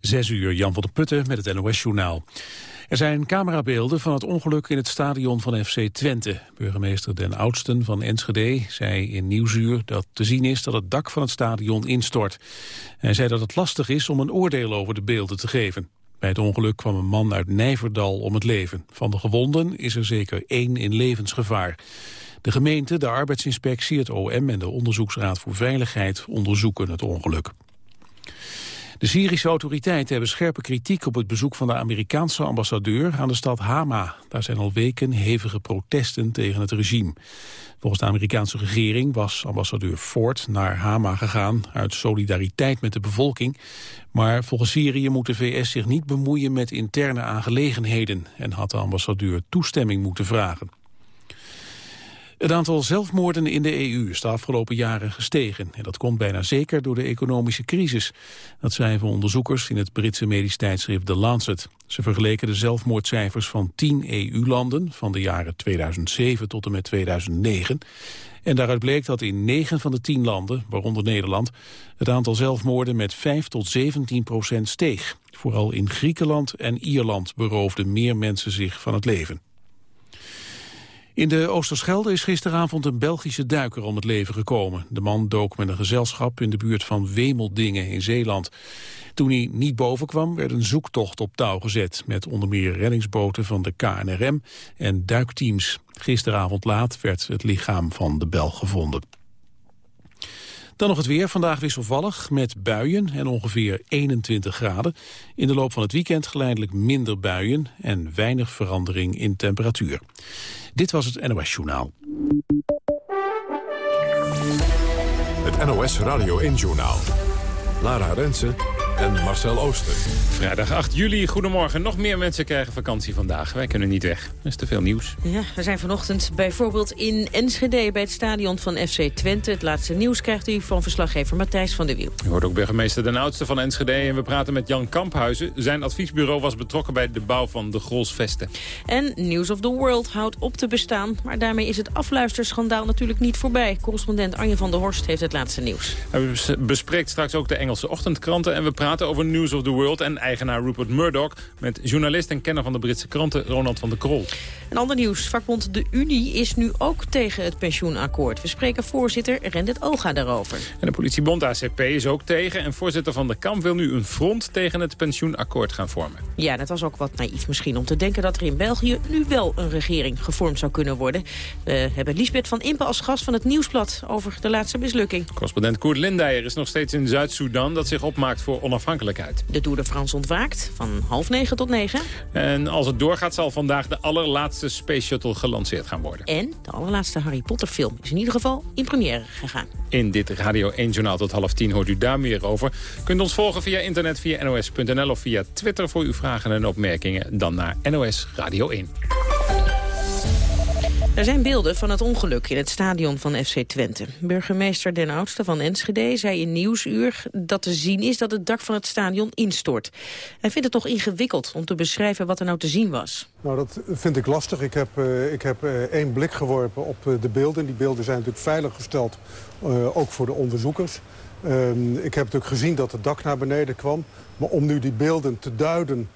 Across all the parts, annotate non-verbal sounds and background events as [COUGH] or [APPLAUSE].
Zes uur, Jan van der Putten met het NOS-journaal. Er zijn camerabeelden van het ongeluk in het stadion van FC Twente. Burgemeester Den Oudsten van Enschede zei in Nieuwsuur dat te zien is dat het dak van het stadion instort. Hij zei dat het lastig is om een oordeel over de beelden te geven. Bij het ongeluk kwam een man uit Nijverdal om het leven. Van de gewonden is er zeker één in levensgevaar. De gemeente, de arbeidsinspectie, het OM en de Onderzoeksraad voor Veiligheid onderzoeken het ongeluk. De Syrische autoriteiten hebben scherpe kritiek op het bezoek van de Amerikaanse ambassadeur aan de stad Hama. Daar zijn al weken hevige protesten tegen het regime. Volgens de Amerikaanse regering was ambassadeur Ford naar Hama gegaan uit solidariteit met de bevolking. Maar volgens Syrië moet de VS zich niet bemoeien met interne aangelegenheden en had de ambassadeur toestemming moeten vragen. Het aantal zelfmoorden in de EU is de afgelopen jaren gestegen. En dat komt bijna zeker door de economische crisis. Dat schrijven onderzoekers in het Britse medisch tijdschrift The Lancet. Ze vergeleken de zelfmoordcijfers van 10 EU-landen... van de jaren 2007 tot en met 2009. En daaruit bleek dat in 9 van de 10 landen, waaronder Nederland... het aantal zelfmoorden met 5 tot 17 procent steeg. Vooral in Griekenland en Ierland beroofden meer mensen zich van het leven. In de Oosterschelde is gisteravond een Belgische duiker om het leven gekomen. De man dook met een gezelschap in de buurt van Wemeldingen in Zeeland. Toen hij niet boven kwam, werd een zoektocht op touw gezet... met onder meer reddingsboten van de KNRM en duikteams. Gisteravond laat werd het lichaam van de Belg gevonden. Dan nog het weer. Vandaag wisselvallig met buien en ongeveer 21 graden. In de loop van het weekend geleidelijk minder buien en weinig verandering in temperatuur. Dit was het NOS Journaal. Het NOS Radio 1 Journaal. Lara Rensen en Marcel Ooster. Vrijdag 8 juli, goedemorgen. Nog meer mensen krijgen vakantie vandaag. Wij kunnen niet weg. Er is te veel nieuws. Ja, we zijn vanochtend bijvoorbeeld in Enschede bij het stadion van FC Twente. Het laatste nieuws krijgt u van verslaggever Matthijs van der Wiel. U hoort ook burgemeester Den Oudste van Enschede. En we praten met Jan Kamphuizen. Zijn adviesbureau was betrokken bij de bouw van de Grolsvesten. En News of the World houdt op te bestaan. Maar daarmee is het afluisterschandaal natuurlijk niet voorbij. Correspondent Anje van der Horst heeft het laatste nieuws. Hij bespreekt straks ook de Engelse ochtendkranten. En we praten praten over News of the World en eigenaar Rupert Murdoch... met journalist en kenner van de Britse kranten Ronald van der Krol. Een ander nieuws. Vakbond De Unie is nu ook tegen het pensioenakkoord. We spreken voorzitter Rendit Oga daarover. En de politiebond ACP is ook tegen. En voorzitter Van de Kamp wil nu een front tegen het pensioenakkoord gaan vormen. Ja, dat was ook wat naïef misschien om te denken dat er in België nu wel een regering gevormd zou kunnen worden. We hebben Lisbeth van Impe als gast van het Nieuwsblad over de laatste mislukking. Correspondent Koert Lindijer is nog steeds in Zuid-Soedan dat zich opmaakt voor onafhankelijkheid. De Tour de France ontwaakt van half negen tot negen. En als het doorgaat zal vandaag de allerlaatste Space Shuttle gelanceerd gaan worden. En de allerlaatste Harry Potter film is in ieder geval in première gegaan. In dit Radio 1 Journaal tot half tien hoort u daar meer over. Kunt ons volgen via internet, via nos.nl of via Twitter voor uw vragen en opmerkingen. Dan naar NOS Radio 1. Er zijn beelden van het ongeluk in het stadion van FC Twente. Burgemeester Den Oudste van Enschede zei in Nieuwsuur dat te zien is dat het dak van het stadion instort. Hij vindt het toch ingewikkeld om te beschrijven wat er nou te zien was. Nou, dat vind ik lastig. Ik heb, uh, ik heb uh, één blik geworpen op uh, de beelden. Die beelden zijn natuurlijk veilig gesteld, ook voor de onderzoekers. Ehm, ik heb natuurlijk gezien dat het dak naar beneden kwam. Maar om nu die beelden te duiden,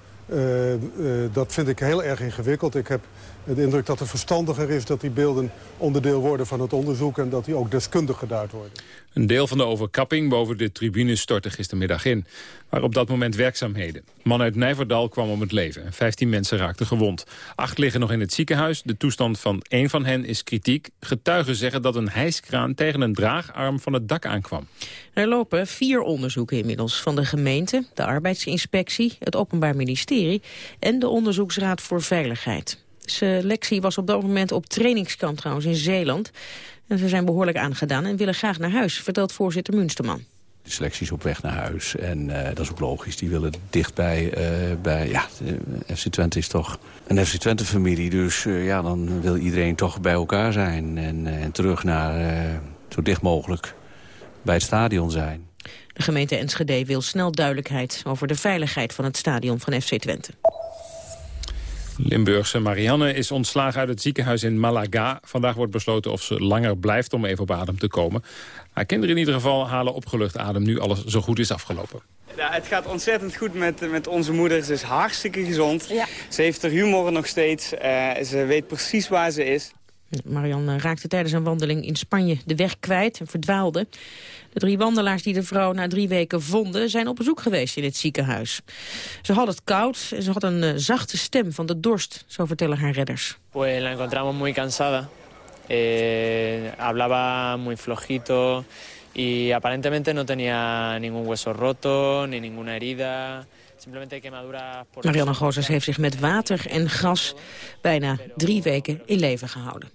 dat vind ik heel erg ingewikkeld. Ik heb de indruk dat het verstandiger is dat die beelden onderdeel worden van het onderzoek... en dat die ook deskundig geduid worden. Een deel van de overkapping boven de tribune stortte gistermiddag in. Maar op dat moment werkzaamheden. man uit Nijverdal kwam om het leven. Vijftien mensen raakten gewond. Acht liggen nog in het ziekenhuis. De toestand van één van hen is kritiek. Getuigen zeggen dat een hijskraan tegen een draagarm van het dak aankwam. Er lopen vier onderzoeken inmiddels van de gemeente, de arbeidsinspectie, het Openbaar Ministerie en de Onderzoeksraad voor Veiligheid. Selectie was op dat moment op trainingskamp trouwens in Zeeland. En ze zijn behoorlijk aangedaan en willen graag naar huis, vertelt voorzitter Munsterman. De selectie is op weg naar huis en uh, dat is ook logisch. Die willen dichtbij, uh, bij, ja, FC Twente is toch een FC Twente-familie. Dus uh, ja, dan wil iedereen toch bij elkaar zijn en, en terug naar zo dicht mogelijk bij het stadion zijn. De gemeente Enschede wil snel duidelijkheid over de veiligheid van het stadion van FC Twente. Limburgse Marianne is ontslagen uit het ziekenhuis in Malaga. Vandaag wordt besloten of ze langer blijft om even op adem te komen. Haar kinderen in ieder geval halen opgelucht adem nu alles zo goed is afgelopen. Ja, het gaat ontzettend goed met, met onze moeder. Ze is hartstikke gezond. Ja. Ze heeft haar humor nog steeds. Uh, ze weet precies waar ze is. Marianne raakte tijdens een wandeling in Spanje de weg kwijt en verdwaalde. De drie wandelaars die de vrouw na drie weken vonden... zijn op bezoek geweest in het ziekenhuis. Ze had het koud en ze had een uh, zachte stem van de dorst, zo vertellen haar redders. Pues la encontramos muy cansada. Eh, hablaba muy flojito y aparentemente no tenía ningún hueso roto ni ninguna herida. Marianne Gozes heeft zich met water en gas bijna drie weken in leven gehouden.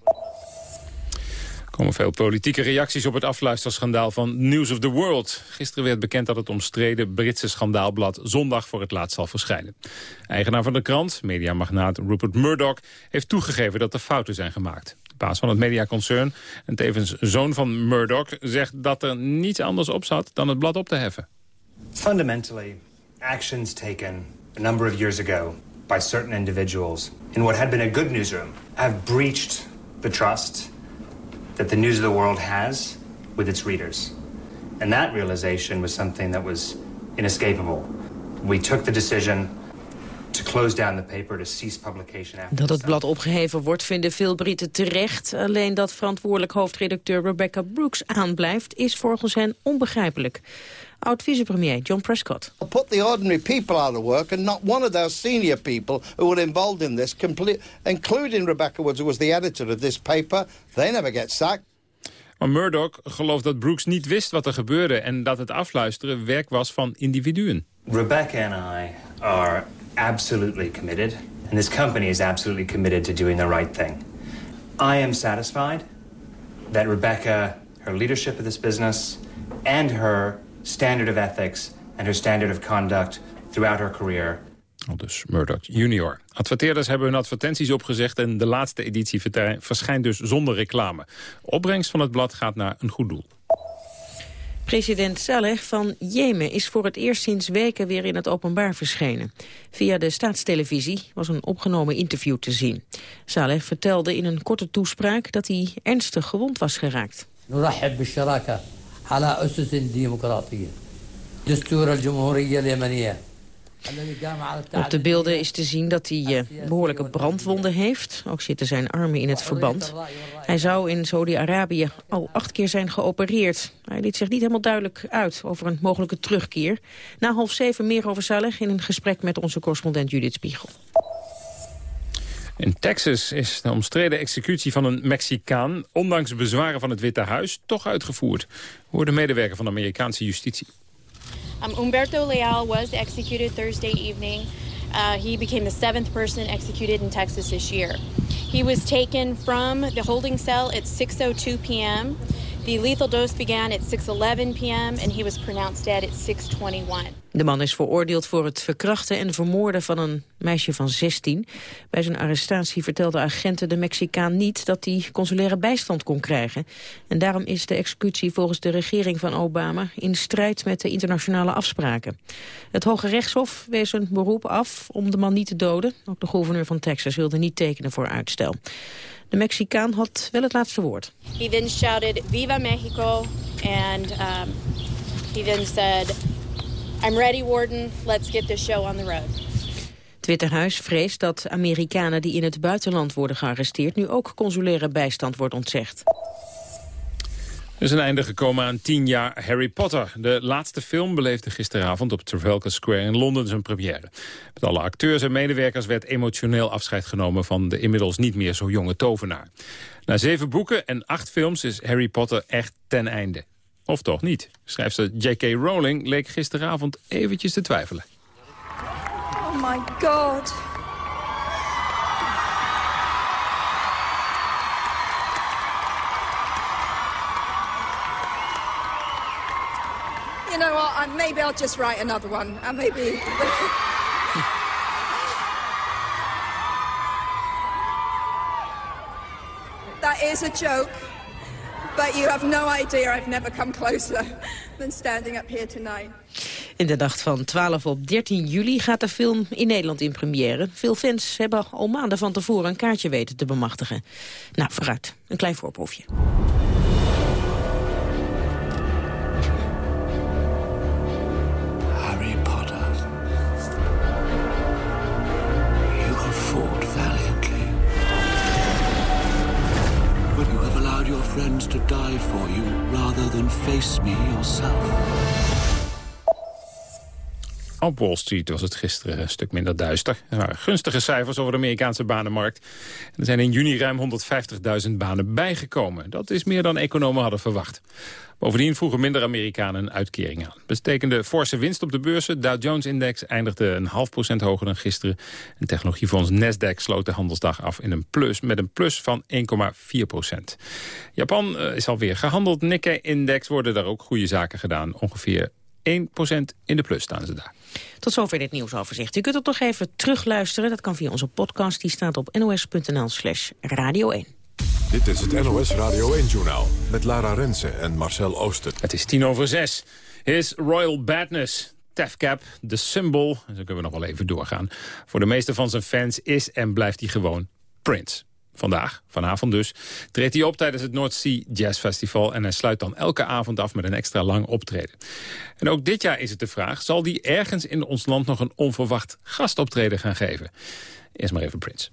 Er komen veel politieke reacties op het afluisterschandaal van News of the World. Gisteren werd bekend dat het omstreden Britse schandaalblad zondag voor het laatst zal verschijnen. Eigenaar van de krant, mediamagnaat Rupert Murdoch, heeft toegegeven dat er fouten zijn gemaakt. De baas van het mediaconcern en tevens zoon van Murdoch zegt dat er niets anders op zat dan het blad op te heffen. Fundamentally, actions taken a number of years ago by certain individuals in what had been a good newsroom have breached the trust that the News of the World has with its readers. And that realization was something that was inescapable. We took the decision to close down the paper to cease publication after Dat het blad opgeheven wordt vinden veel Britten terecht. Alleen dat verantwoordelijk hoofdredacteur Rebecca Brooks aanblijft is volgens hen onbegrijpelijk. Oud-vicepremier John Prescott. Put the ordinary people out of work and not one of those senior people who were involved in this, including Rebecca Woods, who was the editor of this paper. They never get sacked. Maar Murdoch gelooft dat Brooks niet wist wat er gebeurde... en dat het afluisteren werk was van individuen. Rebecca and I are absolutely committed. And this company is absolutely committed to doing the right thing. I am satisfied that Rebecca, her leadership of this business... and her standard of ethics and her standard of conduct throughout her career. Dus Murdoch junior. Adverteerders hebben hun advertenties opgezegd... en de laatste editie verschijnt dus zonder reclame. Opbrengst van het blad gaat naar een goed doel. President Saleh van Jemen is voor het eerst sinds weken weer in het openbaar verschenen. Via de staatstelevisie was een opgenomen interview te zien. Saleh vertelde in een korte toespraak dat hij ernstig gewond was geraakt. على أسس ديمقراطية دستور الجمهورية اليمنية Op de beelden is te zien dat hij uh, behoorlijke brandwonden heeft. Ook zitten zijn armen in het verband. Hij zou in Saudi-Arabië al acht keer zijn geopereerd. Hij liet zich niet helemaal duidelijk uit over een mogelijke terugkeer. Na half zeven meer over Saleh in een gesprek met onze correspondent Judith Spiegel. In Texas is de omstreden executie van een Mexicaan... ondanks bezwaren van het Witte Huis toch uitgevoerd. Hoor de medewerker van de Amerikaanse justitie. Um, Humberto Leal was executed Thursday evening. Uh, he became the seventh person executed in Texas this year. He was taken from the holding cell at 6.02 p.m. The lethal dose began at 6.11 p.m. and he was pronounced dead at 6.21. De man is veroordeeld voor het verkrachten en vermoorden van een meisje van 16. Bij zijn arrestatie vertelde agenten de Mexicaan niet dat hij consulaire bijstand kon krijgen. En daarom is de executie volgens de regering van Obama in strijd met de internationale afspraken. Het Hoge Rechtshof wees een beroep af om de man niet te doden. Ook de gouverneur van Texas wilde niet tekenen voor uitstel. De Mexicaan had wel het laatste woord. He then shouted Viva Mexico and um, he then said I'm ready warden, let's get this show on the road. Het Witte Huis vreest dat Amerikanen die in het buitenland worden gearresteerd... nu ook consulaire bijstand wordt ontzegd. Er is een einde gekomen aan tien jaar Harry Potter. De laatste film beleefde gisteravond op Trafalgar Square in Londen zijn première. Met alle acteurs en medewerkers werd emotioneel afscheid genomen... van de inmiddels niet meer zo jonge tovenaar. Na zeven boeken en acht films is Harry Potter echt ten einde. Of toch niet? Schrijfster J.K. Rowling leek gisteravond eventjes te twijfelen. Oh my god. Know what? Maybe I'll just write another one. And maybe... [LAUGHS] that is a joke. But you have no idea I've never come closer than standing up here tonight. In de nacht van 12 op 13 juli gaat de film in Nederland in première. Veel fans hebben al maanden van tevoren een kaartje weten te bemachtigen. Nou, vooruit. Een klein voorproefje. Yourself. Op Wall Street was het gisteren een stuk minder duister. Er waren gunstige cijfers over de Amerikaanse banenmarkt. er zijn in juni ruim 150.000 banen bijgekomen. Dat is meer dan economen hadden verwacht. Bovendien vroegen minder Amerikanen een uitkering aan. Betekende forse winst op de beurzen. Dow Jones-index eindigde een half procent hoger dan gisteren. En technologiefonds Nasdaq sloot de handelsdag af in een plus, met een plus van 1,4 procent. Japan eh, is alweer gehandeld. Nikkei-index worden daar ook goede zaken gedaan. Ongeveer 1 in de plus staan ze daar. Tot zover dit nieuwsoverzicht. U kunt het nog even terugluisteren. Dat kan via onze podcast. Die staat op nos.nl slash radio 1. Dit is het NOS Radio 1-journaal met Lara Rensen en Marcel Ooster. Het is tien over zes. His Royal Badness, Tefcap, de symbol, en zo kunnen we nog wel even doorgaan. Voor de meeste van zijn fans is en blijft hij gewoon Prince. Vandaag, vanavond dus, treedt hij op tijdens het North Sea Jazz Festival... en hij sluit dan elke avond af met een extra lang optreden. En ook dit jaar is het de vraag, zal hij ergens in ons land nog een onverwacht gastoptreden gaan geven? Eerst maar even Prince.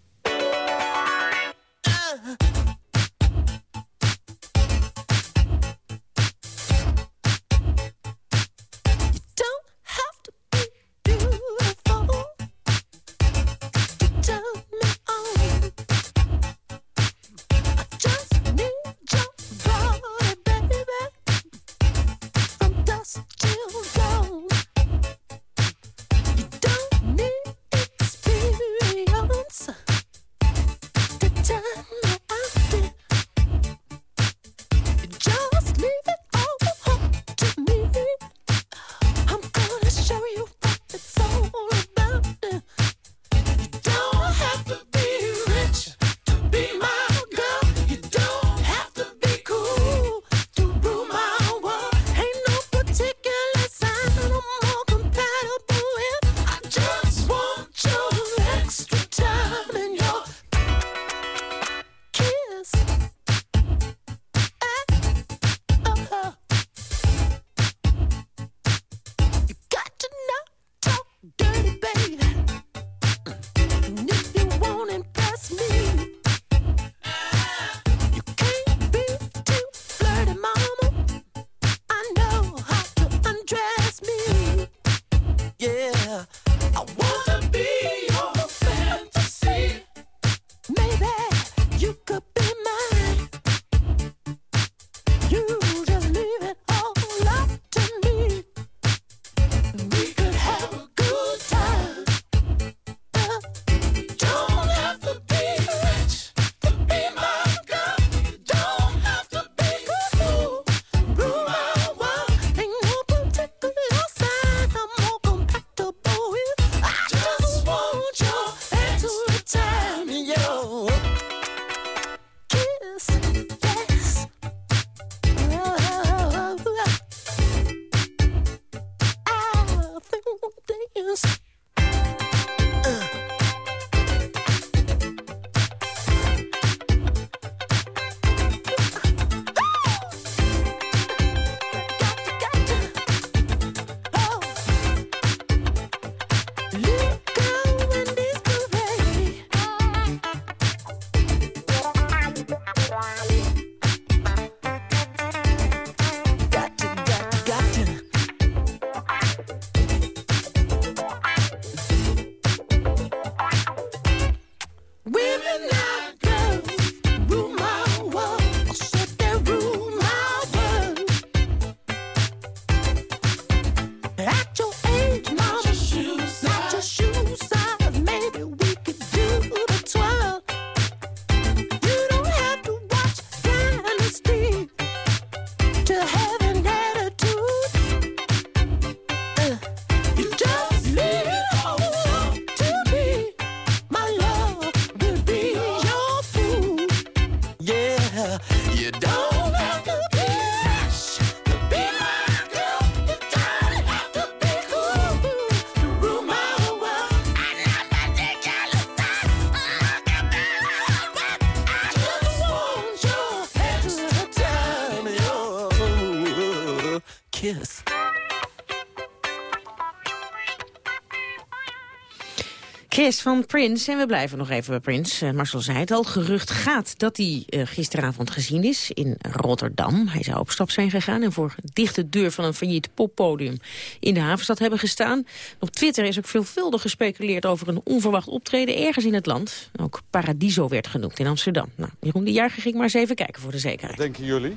Chris van Prince. En we blijven nog even bij Prince. Uh, Marcel zei het al. Gerucht gaat dat hij uh, gisteravond gezien is in Rotterdam. Hij zou op stap zijn gegaan en voor dichte deur van een failliet poppodium in de havenstad hebben gestaan. Op Twitter is ook veelvuldig gespeculeerd over een onverwacht optreden ergens in het land. Ook Paradiso werd genoemd in Amsterdam. Nou, Jeroen de Jager ging maar eens even kijken voor de zekerheid. Denken jullie?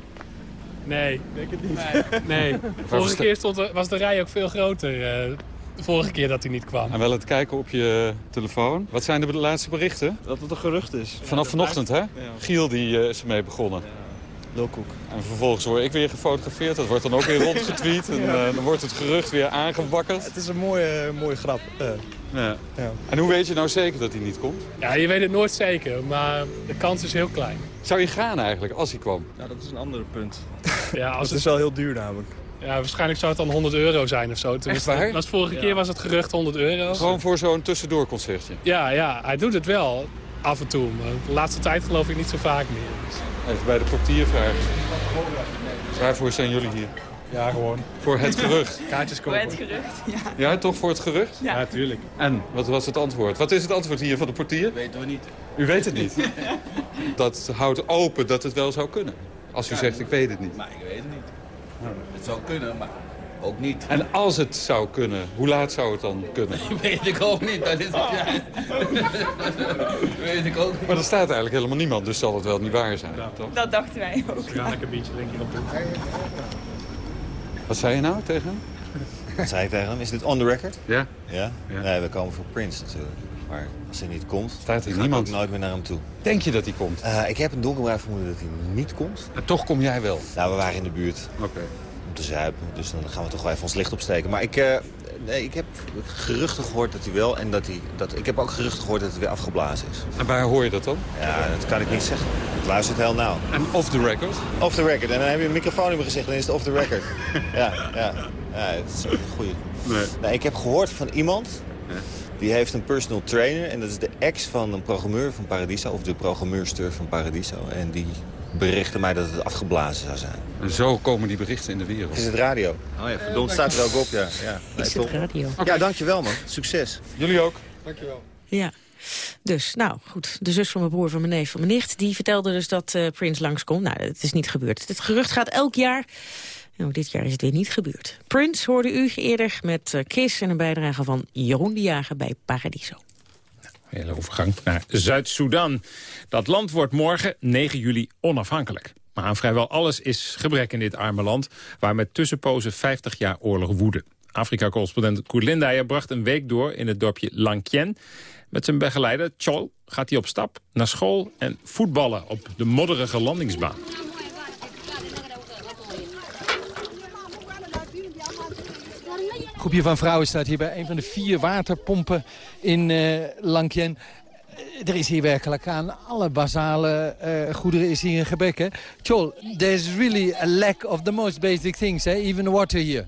Nee, denk het niet. Nee. nee. [LAUGHS] Vorige keer stond was de rij ook veel groter. Uh, de vorige keer dat hij niet kwam. En wel het kijken op je telefoon. Wat zijn de laatste berichten? Dat het een gerucht is. Vanaf vanochtend, hè? Giel die, uh, is ermee begonnen. Lulkoek. En vervolgens word ik weer gefotografeerd. Dat wordt dan ook weer [LAUGHS] rondgetweet. En uh, dan wordt het gerucht weer aangewakkerd. Het is een mooie, mooie grap. Ja. Ja. En hoe weet je nou zeker dat hij niet komt? Ja, je weet het nooit zeker, maar de kans is heel klein. Zou je gaan eigenlijk als hij kwam? Ja, dat is een ander punt. Ja, [LAUGHS] als het is wel heel duur namelijk. Ja, waarschijnlijk zou het dan 100 euro zijn of zo. Echt waar? Was vorige keer was het gerucht 100 euro. Gewoon voor zo'n tussendoorconcertje? Ja, ja, hij doet het wel af en toe. Maar de laatste tijd geloof ik niet zo vaak meer. Even bij de portier vragen. Waarvoor zijn jullie hier? Ja, gewoon. Voor het gerucht? Kaartjes kopen. Voor het gerucht, ja. Ja, toch voor het gerucht? Ja, natuurlijk. En, wat was het antwoord? Wat is het antwoord hier van de portier? Dat weten we niet. U weet het niet? [LAUGHS] dat houdt open dat het wel zou kunnen. Als u zegt, ik weet het niet. Maar ik weet het niet. Het zou kunnen, maar ook niet. En als het zou kunnen, hoe laat zou het dan kunnen? [LAUGHS] weet ik ook niet, dat is het juist. [LAUGHS] weet ik ook niet. Maar er staat eigenlijk helemaal niemand, dus zal het wel niet waar zijn, toch? Dat dachten wij ook. Gaan lekker een beetje denk ik op doen. Wat zei je nou tegen hem? Wat zei ik tegen hem? Is dit on the record? Ja. Ja? Ja. Nee, we komen voor Prince natuurlijk. Maar als hij niet komt, Staat ga niemand? ik nooit meer naar hem toe. Denk je dat hij komt? Eh, ik heb een donkerbruin vermoeden dat hij niet komt. En toch kom jij wel? Nou, we waren in de buurt Oké. om te zuipen. Dus dan gaan we toch wel even ons licht opsteken. Maar ik, eh, nee, ik heb geruchten gehoord dat hij wel... En dat hij, dat, ik heb ook geruchten gehoord dat hij weer afgeblazen is. En waar hoor je dat dan? Ja, dat kan ik niet zeggen. Ik luister het heel nauw. En off the record? Off the record. En dan heb je een microfoon in mijn gezicht en dan is het off the record. [LAUGHS] ja, ja. ja, het is een goeie. Nee. Nou, ik heb gehoord van iemand... Die heeft een personal trainer en dat is de ex van een programmeur van Paradiso... of de programmeurster van Paradiso. En die berichtte mij dat het afgeblazen zou zijn. En zo komen die berichten in de wereld. Is het radio? Oh ja, verdomd, staat er ook op, ja. ja. Is het radio? Ja, dankjewel man. Succes. Jullie ook? Dankjewel. Ja. Dus, nou goed, de zus van mijn broer, van mijn neef, van mijn nicht... die vertelde dus dat eh Prince langskomt. Nou, het is niet gebeurd. Het gerucht gaat elk jaar. En ook dit jaar is het weer niet gebeurd. Prince hoorde u eerder met eh, Kiss en een bijdrage van Jeroen de Jager bij Paradiso. Hele overgang naar Zuid-Soedan. Dat land wordt morgen, 9 juli, onafhankelijk. Maar aan vrijwel alles is gebrek in dit arme land... waar met tussenpozen 50 jaar oorlog woedde. Afrika-correspondent Koert Lindijer bracht een week door in het dorpje Lankien. Met zijn begeleider Chol gaat hij op stap naar school en voetballen op de modderige landingsbaan. Een groepje van vrouwen staat hier bij een van de vier waterpompen in eh Lankien. Eh, Er is hier werkelijk aan alle basale eh, goederen is hier een gebrek. Hè? Chol, there's really a lack of the most basic things, hè? even water here.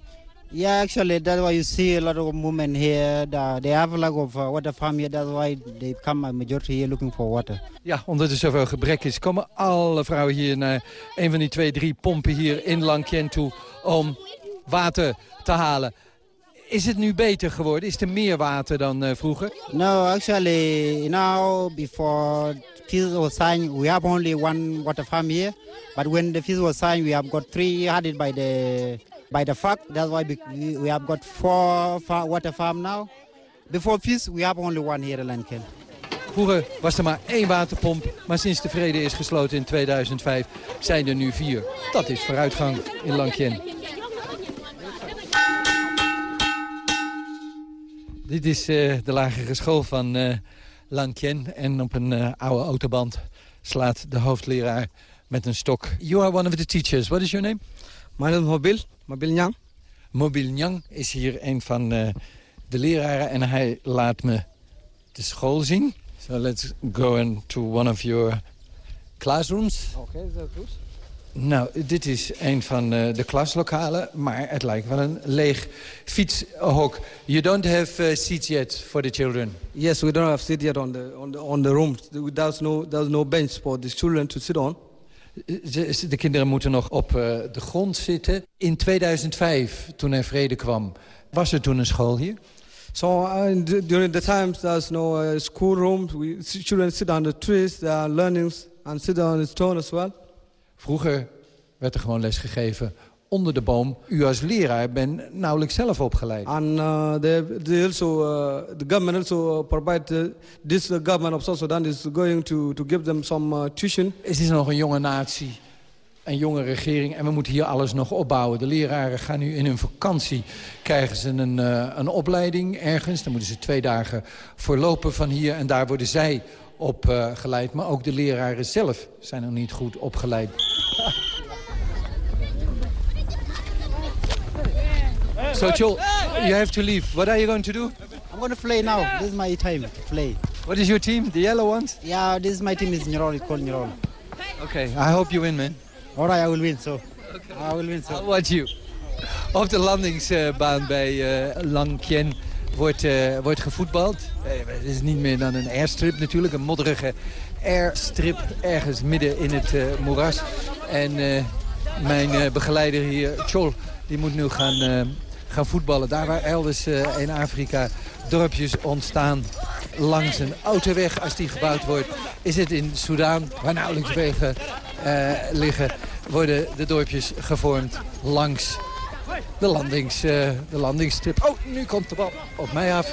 Yeah, actually, that's why you see a lot of women here. The, they have a lack of uh, water farm here. That's why they come a majority here looking for water. Ja, omdat er zoveel gebrek is, komen alle vrouwen hier naar een van die twee, drie pompen hier in Lankien toe om water te halen. Is het nu beter geworden? Is er meer water dan eh, vroeger? No, actually, now before peace was signed, we have only one water farm here. But when the peace was signed, we have got three added by the by the FAC. That's why we, have got four water farm now. Before peace, we have only one here in Lankan. Vroeger was er maar één waterpomp, maar sinds de vrede is gesloten in 2005 zijn er nu vier. Dat is vooruitgang in Lankien. Dit is eh, de lagere school van Lankien en op een eh, oude autoband slaat de hoofdleraar met een stok. You are one of the teachers. What is your name? My name is Mobil, Mobil Nyang. Mobil Nyang is hier een van de leraren en hij laat me de school zien. So let's go into one of your classrooms. Oké, is dat goed? Nou, dit is een van eh, de klaslokalen, maar het lijkt wel een leeg fietshok. You don't have uh, seats yet for the children. Yes, we don't have sit yet on the on the on the room. There's no there's no bench for the children to sit on. Ze- De kinderen moeten nog op eh, de grond zitten. In 2005, toen er vrede kwam, was er toen een school hier? So uh, during the times there's no uh, school rooms, we children sit on the trees, they are learning and sit on the stone as well. Vroeger werd er gewoon les gegeven onder de boom. U als leraar bent nauwelijks zelf opgeleid. And uh, they, they also, uh, the government also provide uh, this uh, government of South Sudan is going to, to give them some uh, tuition. Het is nog een jonge natie, een jonge regering en we moeten hier alles nog opbouwen. De leraren gaan nu in hun vakantie, krijgen ze een, uh, een opleiding ergens. Dan moeten ze twee dagen voorlopen van hier en daar worden zij opgeleid. Maar ook de leraren zelf zijn nog niet goed opgeleid. So, Joel, you have to leave. What are you going to do? I'm going to play now. This is my time to play. What is your team? The yellow ones? Yeah, this is my team. is Nirol. It's called Nirol. Okay, I hope you win, man. All right, I will win, so. Okay. I will win, so. I'll watch you. Op de landingsbaan bij uh, Langkien wordt, uh, wordt gevoetbald. Uh, het is niet meer dan een airstrip natuurlijk. Een modderige airstrip ergens midden in het moeras. En mijn begeleider hier, Chol, die moet nu gaan gaan voetballen. Daar waar elders in Afrika dorpjes ontstaan langs een autoweg als die gebouwd wordt... is het in Soudaan, waar nauwelijks wegen liggen... worden de dorpjes gevormd langs de, landings, uh, de landingsstrip. Oh, nu komt de bal op mij af.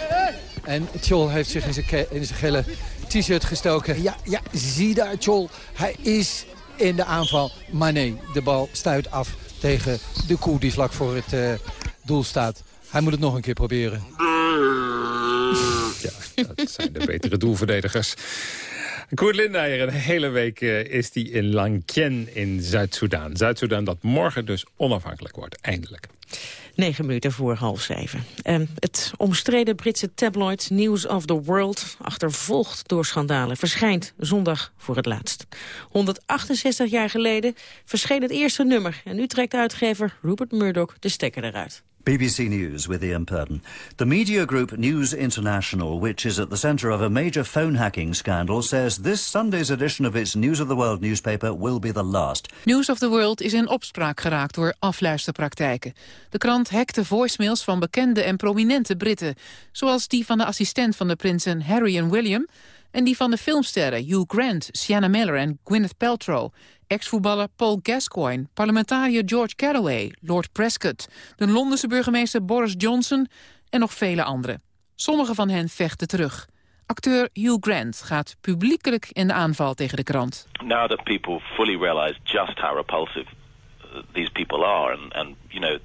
En Tjol heeft zich in zijn, in zijn gele t-shirt gestoken. Ja, ja, zie daar Tjol. Hij is in de aanval. Maar nee, de bal stuit af tegen de koe die vlak voor het uh, doel staat. Hij moet het nog een keer proberen. Ja, dat zijn de betere doelverdedigers. Koert Lindeyer, een hele week uh, is hij in Langkien in Zuid-Soedan. Zuid-Soedan dat morgen dus onafhankelijk wordt, eindelijk. Negen minuten voor half zeven. Um, het omstreden Britse tabloid News of the World, achtervolgd door schandalen, verschijnt zondag voor het laatst. 168 jaar geleden verscheen het eerste nummer en nu trekt uitgever Rupert Murdoch de stekker eruit. BBC News with Ian Purden. The media group News International, which is at the centre of a major phone hacking scandal, says this Sunday's edition of its News of the World newspaper will be the last. News of the World is in opspraak geraakt door afluisterpraktijken. De krant hackte voicemails van bekende en prominente Britten, zoals die van de assistent van de prinsen Harry en William en die van de filmsterren Hugh Grant, Sienna Miller en Gwyneth Paltrow ex-voetballer Paul Gascoigne, parlementariër George Calloway, Lord Prescott, de Londense burgemeester Boris Johnson en nog vele anderen. Sommige van hen vechten terug. Acteur Hugh Grant gaat publiekelijk in de aanval tegen de krant. Now that people fully realize just how repulsive uh, these people are and, and you know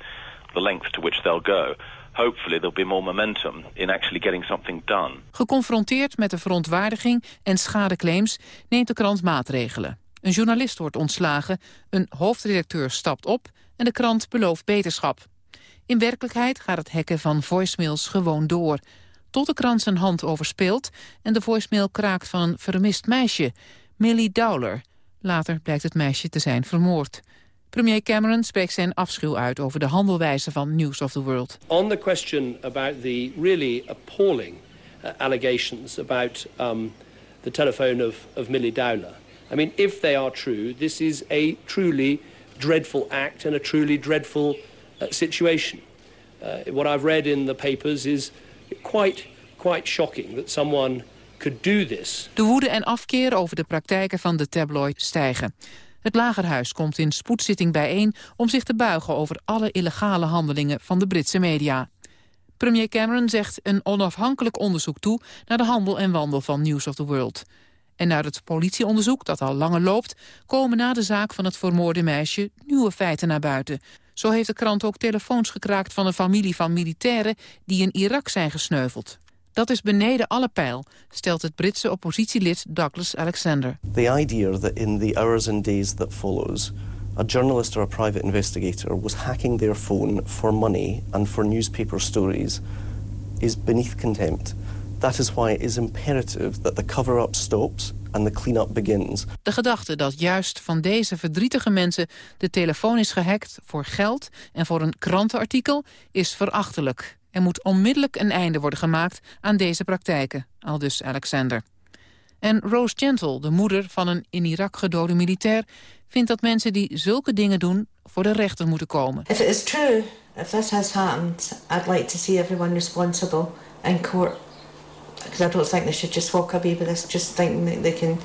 the length to which they'll go, hopefully there'll be more momentum in actually getting something done. Geconfronteerd met de verontwaardiging en schadeclaims neemt de krant maatregelen. Een journalist wordt ontslagen, een hoofdredacteur stapt op en de krant belooft beterschap. In werkelijkheid gaat het hacken van voicemails gewoon door. Tot de krant zijn hand overspeelt en de voicemail kraakt van een vermist meisje, Millie Dowler. Later blijkt het meisje te zijn vermoord. Premier Cameron spreekt zijn afschuw uit over de handelwijze van News of the World. On the question about the really appalling uh, allegations about um, the telephone of, of Millie Dowler... I mean, if they are true, this is a truly dreadful act and a truly dreadful uh, situation. Uh, what I've read in the papers is quite, quite shocking that someone could do this. De woede en afkeer over de praktijken van de tabloid stijgen. Het Lagerhuis komt in spoedzitting bijeen om zich te buigen over alle illegale handelingen van de Britse media. Premier Cameron zegt een onafhankelijk onderzoek toe naar de handel en wandel van News of the World. En uit het politieonderzoek, dat al langer loopt... komen na de zaak van het vermoorde meisje nieuwe feiten naar buiten. Zo heeft de krant ook telefoons gekraakt van een familie van militairen... die in Irak zijn gesneuveld. Dat is beneden alle pijl, stelt het Britse oppositielid Douglas Alexander. The idea that in the hours and days that follows... a journalist or a private investigator was hacking their phone for money and for newspaper stories... is beneath contempt. That is why it is imperative that the cover-up stops and the clean-up begins. De gedachte dat juist van deze verdrietige mensen de telefoon is gehackt voor geld en voor een krantenartikel is verachtelijk. Er moet onmiddellijk een einde worden gemaakt aan deze praktijken, aldus Alexander. En Rose Gentle, de moeder van een in Irak gedode militair... vindt dat mensen die zulke dingen doen voor de rechter moeten komen. If it is true if this has happened, I'd like to see everyone responsible in court. Because I don't think they should just walk away with this, just thinking that they can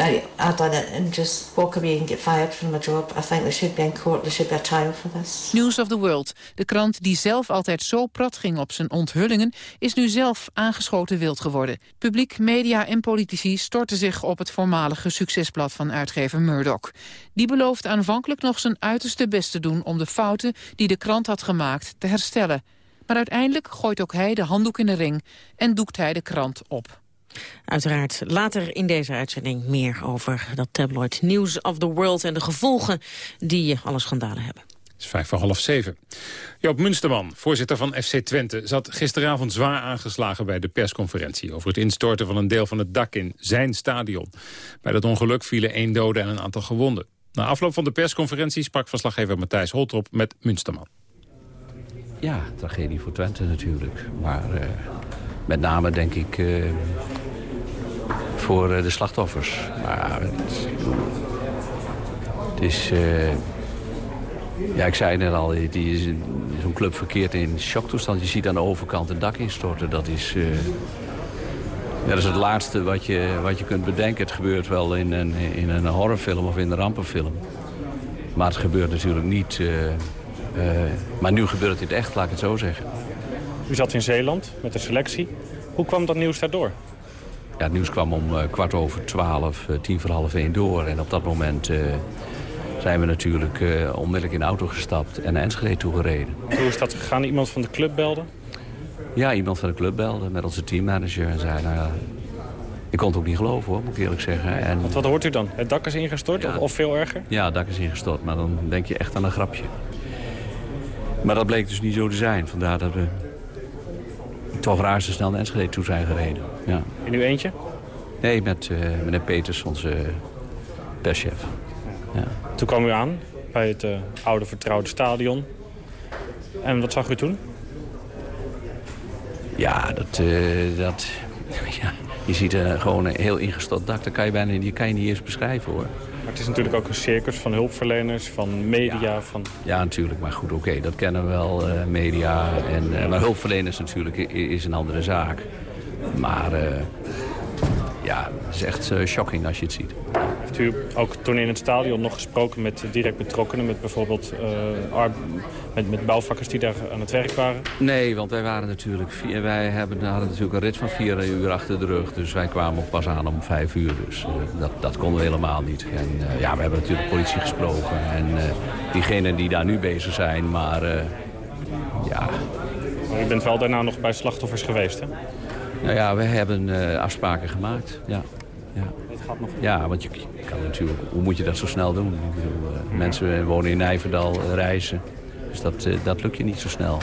I, I've done it and just walk away and get fired from my job. I think there should be in court, there should be a trial for this. News of the World, de krant die zelf altijd zo prat ging op zijn onthullingen, is nu zelf aangeschoten wild geworden. Publiek, media en politici storten zich op het voormalige succesblad van uitgever Murdoch. Die belooft aanvankelijk nog zijn uiterste best te doen om de fouten die de krant had gemaakt te herstellen. Maar uiteindelijk gooit ook hij de handdoek in de ring en doekt hij de krant op. Uiteraard later in deze uitzending meer over dat tabloid News of the World... en de gevolgen die alle schandalen hebben. Het is vijf voor half zeven. Joop Munsterman, voorzitter van FC Twente... zat gisteravond zwaar aangeslagen bij de persconferentie... over het instorten van een deel van het dak in zijn stadion. Bij dat ongeluk vielen één dode en een aantal gewonden. Na afloop van de persconferentie sprak verslaggever Matthijs Holtrop met Munsterman. Ja, tragedie voor Twente natuurlijk. Maar uh, met name denk ik uh, voor uh, de slachtoffers. Maar het, het is... Ja, ik zei net al, zo'n club verkeert in shocktoestand. Je ziet aan de overkant het dak instorten. Dat is, dat is het laatste wat je, wat je kunt bedenken. Het gebeurt wel in een, in een horrorfilm of in een rampenfilm. Maar het gebeurt natuurlijk niet... maar nu gebeurt het in het echt, laat ik het zo zeggen. U zat in Zeeland met de selectie. Hoe kwam dat nieuws daardoor? Ja, het nieuws kwam om uh, kwart over twaalf, uh, tien voor half één door. En op dat moment zijn we natuurlijk onmiddellijk in de auto gestapt en naar Enschede toegereden. Hoe is dat gegaan? Iemand van de club belde? Ja, iemand van de club belde met onze teammanager en zei... Nou, ik kon het ook niet geloven hoor, moet ik eerlijk zeggen. En... Want wat hoort u dan? Het dak is ingestort ja, of, of veel erger? Ja, het dak is ingestort, maar dan denk je echt aan een grapje. Maar dat bleek dus niet zo te zijn. Vandaar dat we toch snel naar Enschede toe zijn gereden. Ja. In uw eentje? Nee, met uh, meneer Peters, onze perschef. Ja. Toen kwam u aan bij het uh, oude vertrouwde stadion. En wat zag u toen? Ja, dat... Uh, dat [LAUGHS] ja, je ziet gewoon een heel ingestort dak. Dat kan je bijna die kan je niet eens beschrijven, hoor. Maar het is natuurlijk ook een circus van hulpverleners, van media. Ja, van... ja natuurlijk. Maar goed, oké, dat kennen we wel. Uh, media en uh, maar hulpverleners natuurlijk is een andere zaak. Maar uh, ja, het is echt shocking als je het ziet. Heeft u ook toen in het stadion nog gesproken met direct betrokkenen? Met bijvoorbeeld met, met bouwvakkers die daar aan het werk waren? Nee, want wij waren natuurlijk vier, wij hebben, hadden natuurlijk een rit van vier uur achter de rug. Dus wij kwamen ook pas aan om vijf uur. Dus uh, dat, dat konden we helemaal niet. En uh, ja, we hebben natuurlijk politie gesproken. En diegenen die daar nu bezig zijn, maar ja... Maar u bent wel daarna nog bij slachtoffers geweest, hè? Nou ja, we hebben afspraken gemaakt, ja. Ja. Het gaat nog. Ja, want je, je, kan natuurlijk, hoe moet je dat zo snel doen? Ik bedoel, mensen wonen in Nijverdal, reizen. Dus dat, uh, dat lukt je niet zo snel.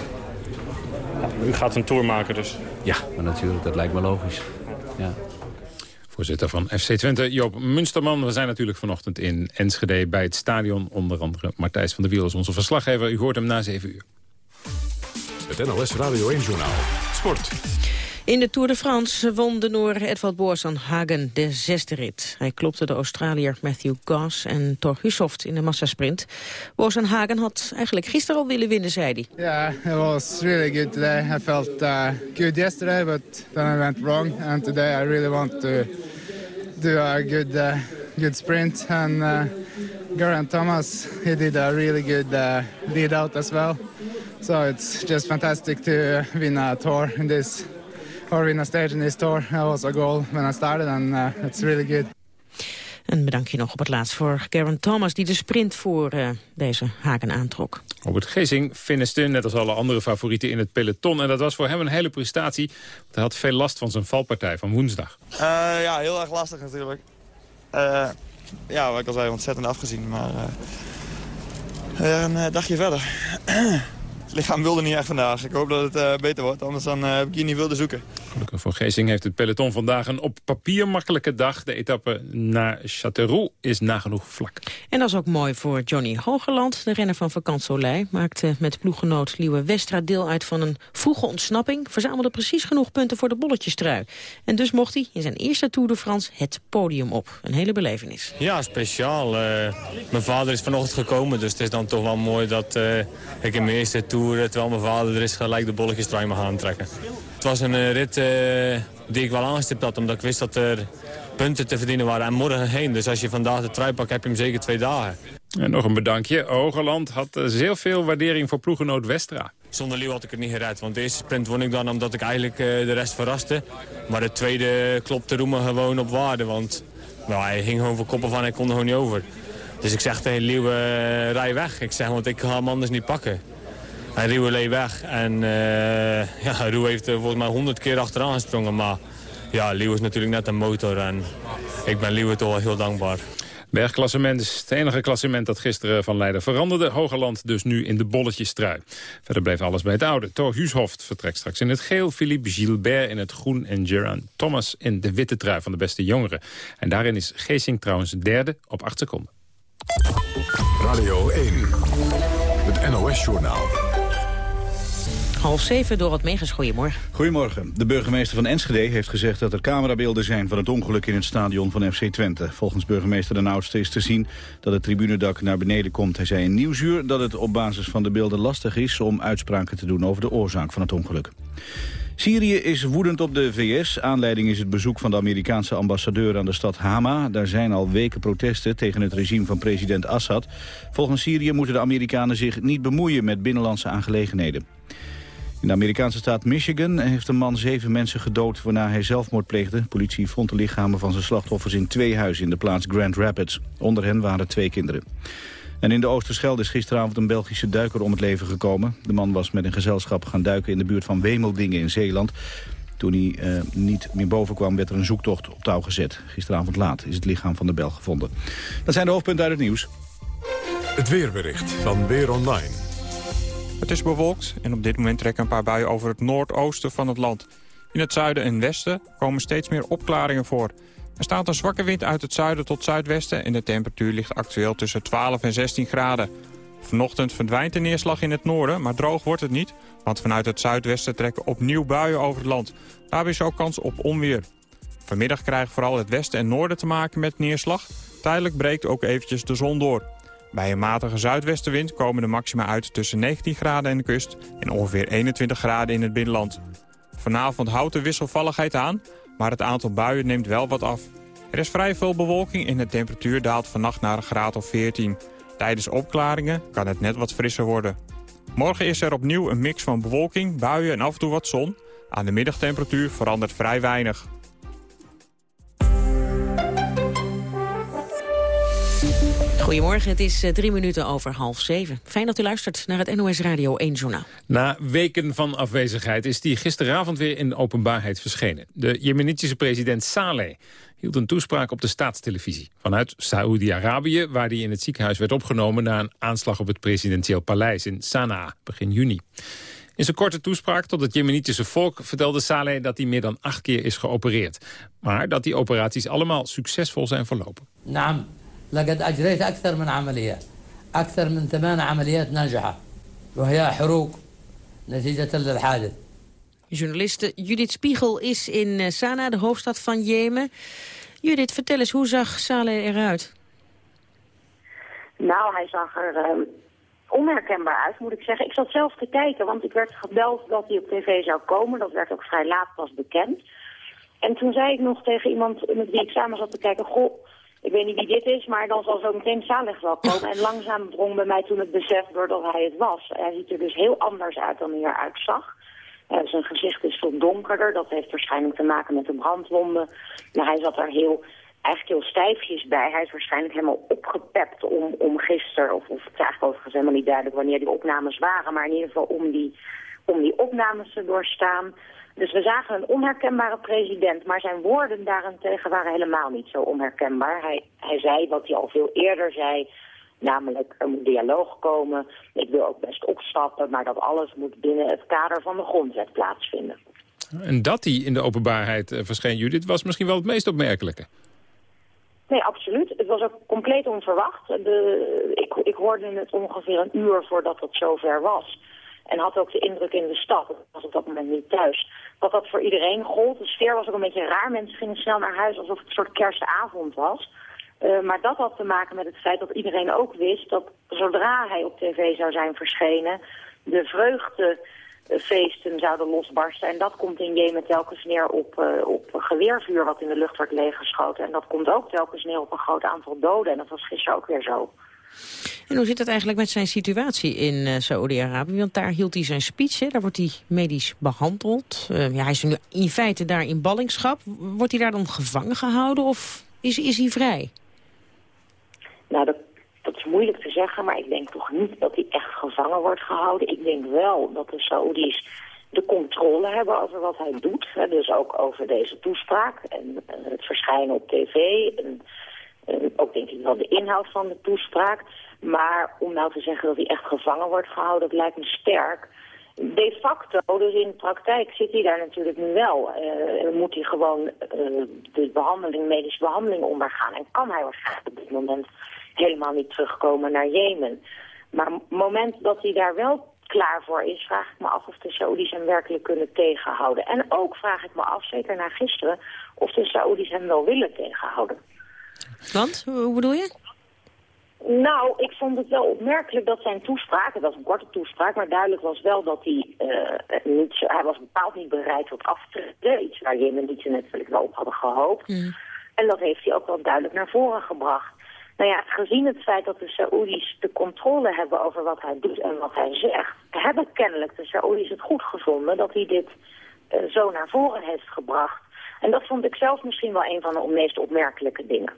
Ja, u gaat een tour maken dus? Ja, maar natuurlijk, dat lijkt me logisch. Ja. Voorzitter van FC Twente, Joop Munsterman. We zijn natuurlijk vanochtend in Enschede bij het stadion. Onder andere Martijs van der Wiel is onze verslaggever. U hoort hem na 7 uur. Het NLS Radio 1 Journaal. Sport. In de Tour de France won de Noor Edvald Boasson Hagen de zesde rit. Hij klopte de Australiër Matthew Goss en Thor Hussoft in de massasprint. Boasson Hagen had eigenlijk gisteren al willen winnen, zei hij. Yeah, it was really good today. I felt uh, good yesterday, but then I went wrong. And today I really want to do a good, uh, good sprint. And uh, Geraint Thomas, he did a really good uh, lead out as well. So it's just fantastic to win a tour in this or win a stage in this tour. That was a goal when I started and uh, it's really good. Een bedankje nog op het laatst voor Garen Thomas... die de sprint voor uh, deze haken aantrok. Robert Gezing finiste, net als alle andere favorieten in het peloton. En dat was voor hem een hele prestatie. Want hij had veel last van zijn valpartij van woensdag. Uh, ja, heel erg lastig natuurlijk. Uh, ja, wat ik al zei, ontzettend afgezien. Maar weer een dagje verder. [CLEARS THROAT] het lichaam wilde niet echt vandaag. Ik hoop dat het uh, beter wordt, anders dan, uh, heb ik hier niet te zoeken. Gelukkig voor Geesing heeft het peloton vandaag een op papier makkelijke dag. De etappe naar Châteauroux is nagenoeg vlak. En dat is ook mooi voor Johnny Hogeland. De renner van Vakant Soleil maakte met ploeggenoot Liewe Westra deel uit van een vroege ontsnapping. Verzamelde precies genoeg punten voor de bolletjestrui. En dus mocht hij in zijn eerste Tour de France het podium op. Een hele belevenis. Ja, speciaal. Uh, mijn vader is vanochtend gekomen, dus het is dan toch wel mooi dat ik in mijn eerste Tour toeren... terwijl mijn vader er is gelijk de bolletjes trui mag aantrekken. Het was een uh, rit uh, die ik wel aangestipt had, omdat ik wist dat er punten te verdienen waren. En morgen heen, dus als je vandaag de trui pakt, heb je hem zeker twee dagen. En nog een bedankje. Hogeland had zeer veel waardering voor ploegenoot Westra. Zonder Leeuw had ik het niet gered. Want de eerste sprint won ik dan omdat ik eigenlijk de rest verraste. Maar de tweede klopte Roemen gewoon op waarde. Want nou, hij hing gewoon voor koppen van, hij kon er gewoon niet over. Dus ik zeg tegen Leeuwen, uh, rij weg. Ik zeg, want ik ga hem anders niet pakken. En leed weg. En uh, ja, Roe heeft er volgens mij honderd keer achteraan gesprongen. Maar ja, Leeuwen is natuurlijk net een motor. En ik ben Leeuwen toch wel heel dankbaar. Bergklassement is het enige klassement dat gisteren van Leiden veranderde. Hogerland dus nu in de bolletjestrui. Verder bleef alles bij het oude. Thor Huushoft vertrekt straks in het geel. Philippe Gilbert in het groen. En Geran Thomas in de witte trui van de beste jongeren. En daarin is Geesing trouwens derde op acht seconden. Radio 1, het NOS-journaal. Half zeven door het Megens. Goedemorgen. Goedemorgen. De burgemeester van Enschede heeft gezegd dat er camerabeelden zijn van het ongeluk in het stadion van FC Twente. Volgens burgemeester de Oudste is te zien dat het tribunedak naar beneden komt. Hij zei in Nieuwsuur dat het op basis van de beelden lastig is om uitspraken te doen over de oorzaak van het ongeluk. Syrië is woedend op de VS. Aanleiding is het bezoek van de Amerikaanse ambassadeur aan de stad Hama. Daar zijn al weken protesten tegen het regime van president Assad. Volgens Syrië moeten de Amerikanen zich niet bemoeien met binnenlandse aangelegenheden. In de Amerikaanse staat Michigan heeft een man zeven mensen gedood... waarna hij zelfmoord pleegde. politie vond de lichamen van zijn slachtoffers in twee huizen in de plaats Grand Rapids. Onder hen waren twee kinderen. En in de Oosterschelde is gisteravond een Belgische duiker om het leven gekomen. De man was met een gezelschap gaan duiken in de buurt van Wemeldingen in Zeeland. Toen hij uh, niet meer boven kwam werd er een zoektocht op touw gezet. Gisteravond laat is het lichaam van de Belg gevonden. Dat zijn de hoofdpunten uit het nieuws. Het weerbericht van Weer Online. Het is bewolkt en op dit moment trekken een paar buien over het noordoosten van het land. In het zuiden en westen komen steeds meer opklaringen voor. Er staat een zwakke wind uit het zuiden tot zuidwesten... en de temperatuur ligt actueel tussen 12 en 16 graden. Vanochtend verdwijnt de neerslag in het noorden, maar droog wordt het niet... want vanuit het zuidwesten trekken opnieuw buien over het land. Daarbij is ook kans op onweer. Vanmiddag krijgen vooral het westen en noorden te maken met neerslag. Tijdelijk breekt ook eventjes de zon door. Bij een matige zuidwestenwind komen de maxima uit tussen 19 graden in de kust... en ongeveer 21 graden in het binnenland. Vanavond houdt de wisselvalligheid aan maar het aantal buien neemt wel wat af. Er is vrij veel bewolking en de temperatuur daalt vannacht naar een graad of 14. Tijdens opklaringen kan het net wat frisser worden. Morgen is er opnieuw een mix van bewolking, buien en af en toe wat zon. Aan de middagtemperatuur verandert vrij weinig. Goedemorgen, het is eh, drie minuten over half zeven. Fijn dat u luistert naar het NOS Radio 1 Journaal. Na weken van afwezigheid is die gisteravond weer in openbaarheid verschenen. De Jemenitische president Saleh hield een toespraak op de staatstelevisie. Vanuit Saoedi-Arabië, waar hij in het ziekenhuis werd opgenomen... na een aanslag op het presidentieel paleis in Sanaa, begin juni. In zijn korte toespraak tot het Jemenitische volk vertelde Saleh dat hij meer dan acht keer is geopereerd. Maar dat die operaties allemaal succesvol zijn verlopen. لقد أجريت أكثر من عمليات أكثر من ثمان عمليات ناجحة وهي حروق نتيجة للحادث Journaliste Judith Spiegel is in eh, Sanaa, de hoofdstad van Jemen. Judith, vertel eens, hoe zag Saleh eruit? Nou, hij zag er um, onherkenbaar uit, moet ik zeggen. Ik zat zelf te kijken, want ik werd gebeld dat hij op tv zou komen. Dat werd ook vrij laat pas bekend. En toen zei ik nog tegen iemand met wie ik samen zat te kijken... goh, ik weet niet wie dit is, maar dan zal zo meteen Saleh wel komen. En langzaam drong bij mij toen het besef doordat hij het was. Hij ziet er dus heel anders uit dan hij eruit zag. Uh, zijn gezicht is veel donkerder. Dat heeft waarschijnlijk te maken met de brandwonden. Maar hij zat er heel, eigenlijk heel stijfjes bij. Hij is waarschijnlijk helemaal opgepept om, om gisteren... Of, of het is eigenlijk overigens helemaal niet duidelijk wanneer die opnames waren... maar in ieder geval om die, om die opnames te doorstaan... Dus we zagen een onherkenbare president, maar zijn woorden daarentegen waren helemaal niet zo onherkenbaar. Hij, hij zei wat hij al veel eerder zei, namelijk er moet dialoog komen. Ik wil ook best opstappen, maar dat alles moet binnen het kader van de grondwet plaatsvinden. En dat hij in de openbaarheid uh, verscheen, Judith, was misschien wel het meest opmerkelijke. Nee, absoluut. Het was ook compleet onverwacht. De, ik, ik hoorde het ongeveer een uur voordat het zover was. En had ook de indruk in de stad, ik was op dat moment niet thuis, dat dat voor iedereen gold. De sfeer was ook een beetje raar. Mensen gingen snel naar huis alsof het een soort kerstavond was. Uh, maar dat had te maken met het feit dat iedereen ook wist dat zodra hij op tv zou zijn verschenen, de vreugdefeesten zouden losbarsten. En dat komt in Jemen telkens neer op, uh, op geweervuur wat in de lucht wordt leeggeschoten. En dat komt ook telkens neer op een groot aantal doden. En dat was gisteren ook weer zo. En hoe zit het eigenlijk met zijn situatie in uh, Saoedi-Arabië? Want daar hield hij zijn speech, hè? daar wordt hij medisch behandeld. Uh, ja, hij is nu in feite daar in ballingschap. Wordt hij daar dan gevangen gehouden of is, is hij vrij? Nou, dat, dat is moeilijk te zeggen, maar ik denk toch niet dat hij echt gevangen wordt gehouden. Ik denk wel dat de Saoedi's de controle hebben over wat hij doet. Hè, dus ook over deze toespraak en het verschijnen op tv. En, ook denk ik wel de inhoud van de toespraak. Maar om nou te zeggen dat hij echt gevangen wordt gehouden, dat lijkt me sterk. De facto, dus in de praktijk, zit hij daar natuurlijk nu wel. Uh, moet hij gewoon uh, de behandeling, medische behandeling ondergaan. En kan hij waarschijnlijk op dit moment helemaal niet terugkomen naar Jemen. Maar op het moment dat hij daar wel klaar voor is, vraag ik me af of de Saoedi's hem werkelijk kunnen tegenhouden. En ook vraag ik me af, zeker na gisteren, of de Saoedi's hem wel willen tegenhouden. Want, hoe bedoel je? Nou, ik vond het wel opmerkelijk dat zijn toespraak, het was een korte toespraak, maar duidelijk was wel dat hij uh, niet, hij was bepaald niet bereid tot af te treden, iets waar Jemen niet zo natuurlijk wel op hadden gehoopt. Mm. En dat heeft hij ook wel duidelijk naar voren gebracht. Nou ja, gezien het feit dat de Saoedi's de controle hebben over wat hij doet en wat hij zegt, hebben kennelijk de Saoedi's het goed gevonden dat hij dit uh, zo naar voren heeft gebracht. En dat vond ik zelf misschien wel een van de meest opmerkelijke dingen.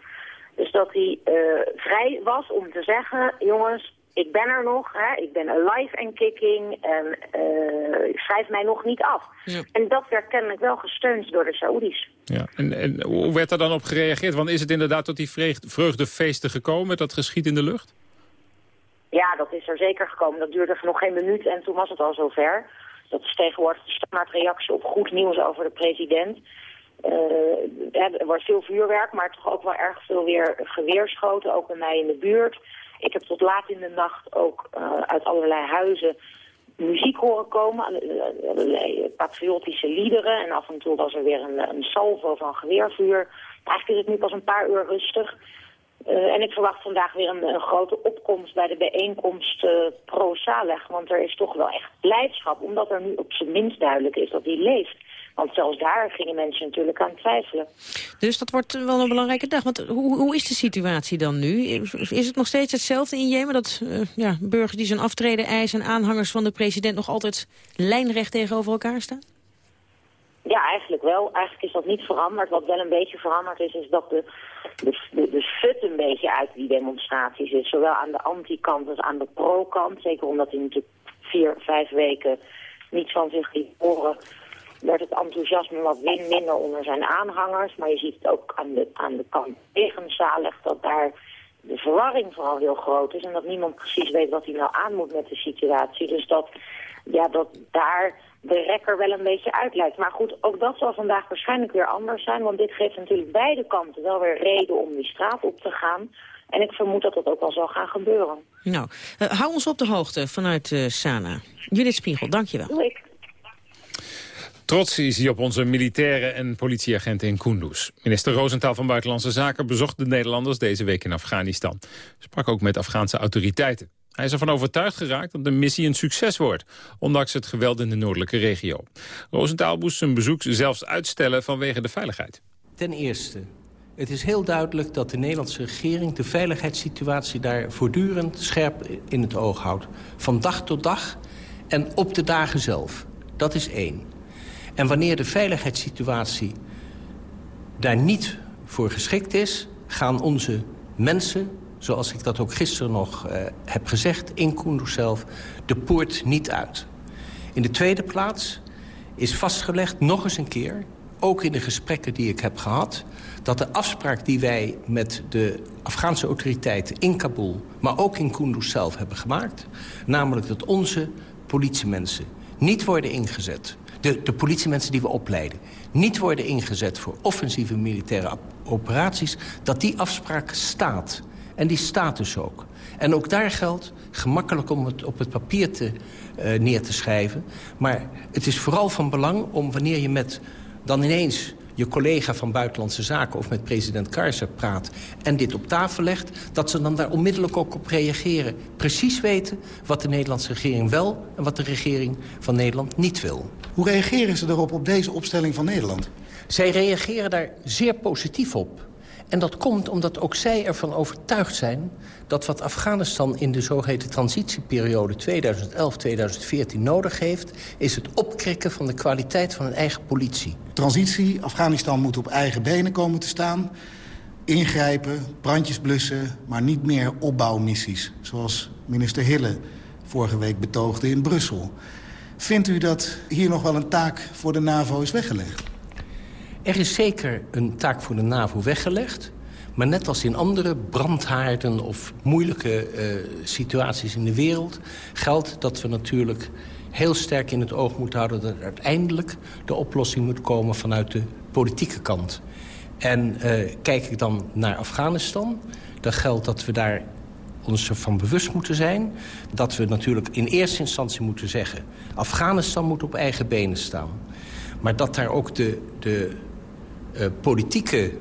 Dus dat hij uh, vrij was om te zeggen, jongens, ik ben er nog, hè, ik ben alive en kicking en uh, schrijf mij nog niet af. Ja. En dat werd kennelijk wel gesteund door de Saoedi's. Ja. En, en hoe werd er dan op gereageerd? Want is het inderdaad tot die vreugdefeesten gekomen, dat geschiet in de lucht? Ja, dat is er zeker gekomen. Dat duurde nog geen minuut en toen was het al zover. Dat is tegenwoordig de standaardreactie op goed nieuws over de president. Uh, er wordt veel vuurwerk, maar toch ook wel erg veel weer geweerschoten, ook bij mij in de buurt. Ik heb tot laat in de nacht ook uh, uit allerlei huizen muziek horen komen, allerlei patriotische liederen. En af en toe was er weer een, een salvo van geweervuur. Eigenlijk is het nu pas een paar uur rustig. En ik verwacht vandaag weer een, grote opkomst bij de bijeenkomst uh, pro-Saleh. Want er is toch wel echt blijdschap, omdat er nu op zijn minst duidelijk is dat hij leeft. Want zelfs daar gingen mensen natuurlijk aan twijfelen. Dus dat wordt wel een belangrijke dag. Want hoe, hoe is de situatie dan nu? Is het nog steeds hetzelfde in Jemen? Dat uh, ja, burgers die zijn aftreden eisen en aanhangers van de president... nog altijd lijnrecht tegenover elkaar staan? Ja, eigenlijk wel. Eigenlijk is dat niet veranderd. Wat wel een beetje veranderd is, is dat de, de, de, de fut een beetje uit die demonstraties is. Zowel aan de anti-kant als aan de pro-kant. Zeker omdat hij natuurlijk vier, vijf weken niets van zich liet horen werd het enthousiasme wat minder onder zijn aanhangers. Maar je ziet het ook aan de, aan de kant tegen Saleh dat daar de verwarring vooral heel groot is. En dat niemand precies weet wat hij nou aan moet met de situatie. Dus dat, ja, dat daar de rekker wel een beetje uitlijkt. Maar goed, ook dat zal vandaag waarschijnlijk weer anders zijn. Want dit geeft natuurlijk beide kanten wel weer reden om die straat op te gaan. En ik vermoed dat dat ook wel zal gaan gebeuren. Nou, uh, hou ons op de hoogte vanuit uh, Sana. Judith Spiegel, dankjewel. Doe ik. Trots is hij op onze militairen en politieagenten in Kunduz. Minister Rosenthal van Buitenlandse Zaken bezocht de Nederlanders deze week in Afghanistan. Sprak ook met Afghaanse autoriteiten. Hij is ervan overtuigd geraakt dat de missie een succes wordt, ondanks het geweld in de noordelijke regio. Rosenthal moest zijn bezoek zelfs uitstellen vanwege de veiligheid. Ten eerste, het is heel duidelijk dat de Nederlandse regering de veiligheidssituatie daar voortdurend scherp in het oog houdt. Van dag tot dag en op de dagen zelf. Dat is één. En wanneer de veiligheidssituatie daar niet voor geschikt is... gaan onze mensen, zoals ik dat ook gisteren nog uh, heb gezegd... in Kunduz zelf, de poort niet uit. In de tweede plaats is vastgelegd, nog eens een keer... ook in de gesprekken die ik heb gehad... dat de afspraak die wij met de Afghaanse autoriteiten in Kabul... maar ook in Kunduz zelf hebben gemaakt... namelijk dat onze politiemensen niet worden ingezet de, de politiemensen die we opleiden... niet worden ingezet voor offensieve militaire operaties... dat die afspraak staat. En die staat dus ook. En ook daar geldt, gemakkelijk om het op het papier te, uh, neer te schrijven... maar het is vooral van belang om wanneer je met dan ineens je collega van Buitenlandse Zaken of met president Karzer praat... en dit op tafel legt, dat ze dan daar onmiddellijk ook op reageren. Precies weten wat de Nederlandse regering wel en wat de regering van Nederland niet wil. Hoe reageren ze erop op deze opstelling van Nederland? Zij reageren daar zeer positief op. En dat komt omdat ook zij ervan overtuigd zijn... dat wat Afghanistan in de zogeheten transitieperiode 2011-2014 nodig heeft... is het opkrikken van de kwaliteit van een eigen politie. Transitie, Afghanistan moet op eigen benen komen te staan. Ingrijpen, brandjes blussen, maar niet meer opbouwmissies. Zoals minister Hille vorige week betoogde in Brussel. Vindt u dat hier nog wel een taak voor de NAVO is weggelegd? Er is zeker een taak voor de NAVO weggelegd. Maar net als in andere brandhaarden of moeilijke uh, situaties in de wereld... geldt dat we natuurlijk heel sterk in het oog moeten houden... dat uiteindelijk de oplossing moet komen vanuit de politieke kant. En uh, kijk ik dan naar Afghanistan... dan geldt dat we daar ons ervan bewust moeten zijn... dat we natuurlijk in eerste instantie moeten zeggen... Afghanistan moet op eigen benen staan. Maar dat daar ook de, de uh, politieke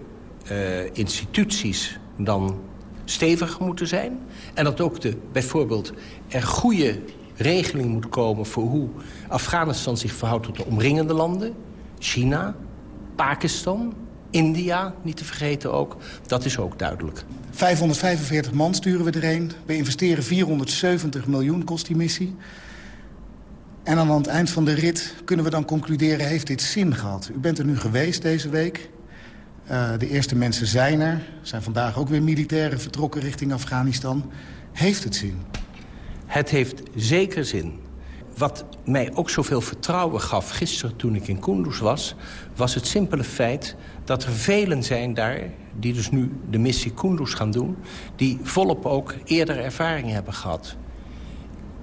uh, instituties dan steviger moeten zijn. En dat ook de, bijvoorbeeld er goede regeling moet komen... voor hoe Afghanistan zich verhoudt tot de omringende landen. China, Pakistan, India, niet te vergeten ook. Dat is ook duidelijk. 545 man sturen we erheen. We investeren 470 miljoen, kost die missie. En aan het eind van de rit kunnen we dan concluderen... heeft dit zin gehad? U bent er nu geweest deze week. Uh, de eerste mensen zijn er. Er zijn vandaag ook weer militairen vertrokken richting Afghanistan. Heeft het zin? Het heeft zeker zin. Wat mij ook zoveel vertrouwen gaf gisteren toen ik in Kunduz was... was het simpele feit dat er velen zijn daar... die dus nu de missie Kunduz gaan doen... die volop ook eerder ervaring hebben gehad.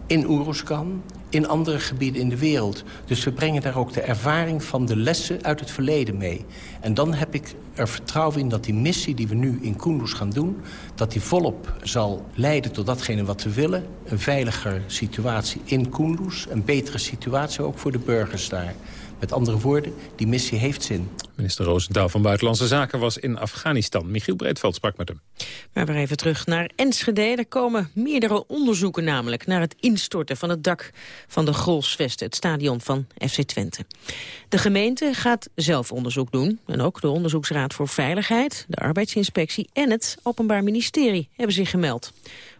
In Oeruzkan, in andere gebieden in de wereld. Dus we brengen daar ook de ervaring van de lessen uit het verleden mee. En dan heb ik er vertrouwen in dat die missie die we nu in Kunduz gaan doen... dat die volop zal leiden tot datgene wat we willen. Een veiliger situatie in Kunduz. Een betere situatie ook voor de burgers daar. Met andere woorden, die missie heeft zin. Minister Roosendaal van Buitenlandse Zaken was in Afghanistan. Michiel Breedveld sprak met hem. Maar weer even terug naar Enschede. Er komen meerdere onderzoeken namelijk naar het instorten van het dak van de Grolsvesten, het stadion van FC Twente. De gemeente gaat zelf onderzoek doen. En ook de Onderzoeksraad voor Veiligheid, de Arbeidsinspectie en het Openbaar Ministerie hebben zich gemeld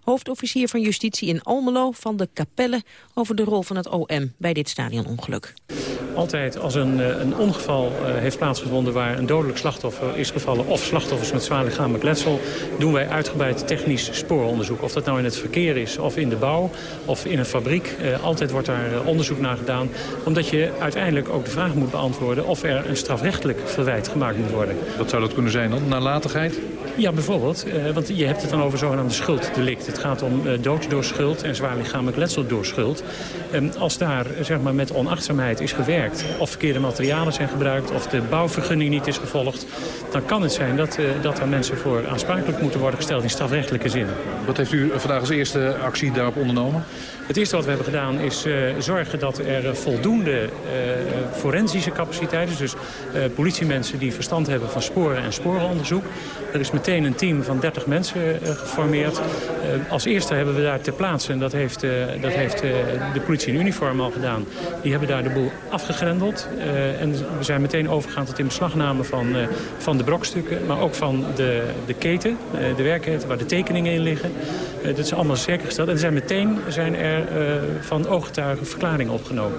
hoofdofficier van Justitie in Almelo van de Capelle over de rol van het OM bij dit stadionongeluk. Altijd als een, eh, een ongeval uh, heeft plaatsgevonden waar een dodelijk slachtoffer is gevallen... of slachtoffers met zwaar lichamelijk letsel, doen wij uitgebreid technisch spooronderzoek. Of dat nou in het verkeer is, of in de bouw, of in een fabriek. Uh, altijd wordt daar onderzoek naar gedaan. Omdat je uiteindelijk ook de vraag moet beantwoorden... of er een strafrechtelijk verwijt gemaakt moet worden. Wat zou dat kunnen zijn dan? Nalatigheid? Ja, bijvoorbeeld. want je hebt het dan over zogenaamde schulddelict. Het gaat om dood door schuld en zwaar lichamelijk letsel door schuld. Ehm, als daar zeg maar, met onachtzaamheid is gewerkt of verkeerde materialen zijn gebruikt... of de bouwvergunning niet is gevolgd... dan kan het zijn dat, uh, dat er mensen voor aansprakelijk moeten worden gesteld... in strafrechtelijke zin. Wat heeft u vandaag als eerste actie daarop ondernomen? Het eerste wat we hebben gedaan is zorgen dat er voldoende forensische capaciteiten... dus politiemensen die verstand hebben van sporen en sporenonderzoek... er is meteen een team van 30 mensen geformeerd. Als eerste hebben we daar ter plaatse, en dat heeft, dat heeft de politie in uniform al gedaan... die hebben daar de boel afgegrendeld. En we zijn meteen overgegaan tot in beslagname van, van de brokstukken. Maar ook van de, de keten, de werkketen waar de tekeningen in liggen. dat is allemaal zeker gesteld. En er zijn meteen zijn er van ooggetuigen verklaringen opgenomen.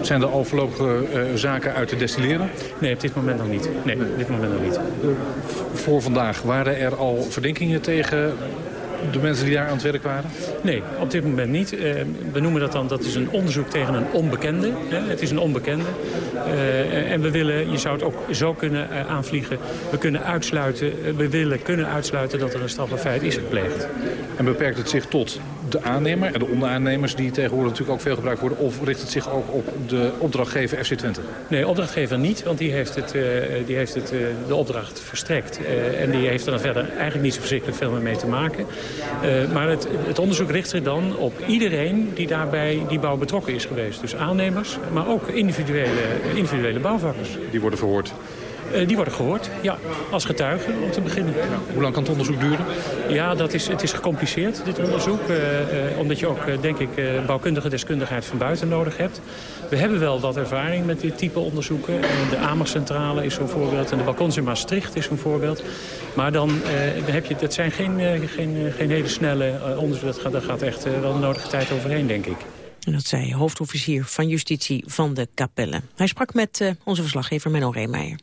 Zijn er al voorlopige zaken uit te destilleren? Nee, op dit moment nog niet. Nee, op dit moment nog niet. Voor vandaag waren er al verdenkingen tegen de mensen die daar aan het werk waren? Nee, op dit moment niet. Uh, we noemen dat dan, dat is een onderzoek tegen een onbekende. Hè? Het is een onbekende. Uh, en we willen, je zou het ook zo kunnen uh, aanvliegen. We kunnen uitsluiten, we willen kunnen uitsluiten dat er een strafbaar feit is gepleegd. En beperkt het zich tot de aannemer en de onderaannemers die tegenwoordig natuurlijk ook veel gebruikt worden? Of richt het zich ook op de opdrachtgever FC Twente? Nee, opdrachtgever niet, want die heeft, het, uh, die heeft het, uh, de opdracht verstrekt. Uh, en die heeft er dan verder eigenlijk niet zo verschrikkelijk veel meer mee te maken. maar het, het, onderzoek richt zich dan op iedereen die daarbij die bouw betrokken is geweest. Dus aannemers, maar ook individuele, individuele bouwvakkers. Die worden verhoord. Eh, die worden gehoord, ja, als getuigen om te beginnen. Hoe lang kan het onderzoek duren? Ja, dat is, het is gecompliceerd, dit onderzoek. eh, eh, omdat je ook, eh, denk ik, eh, bouwkundige deskundigheid van buiten nodig hebt. We hebben wel wat ervaring met dit type onderzoeken. De Amercentrale is zo'n voorbeeld en de balkons in Maastricht is een voorbeeld. Maar dan, eh, heb je, dat zijn geen, geen, geen hele snelle onderzoeken. Dat gaat, daar gaat echt wel de nodige tijd overheen, denk ik. En dat zei hoofdofficier van Justitie van de Capelle. Hij sprak met eh, onze verslaggever Menno Reemeijer.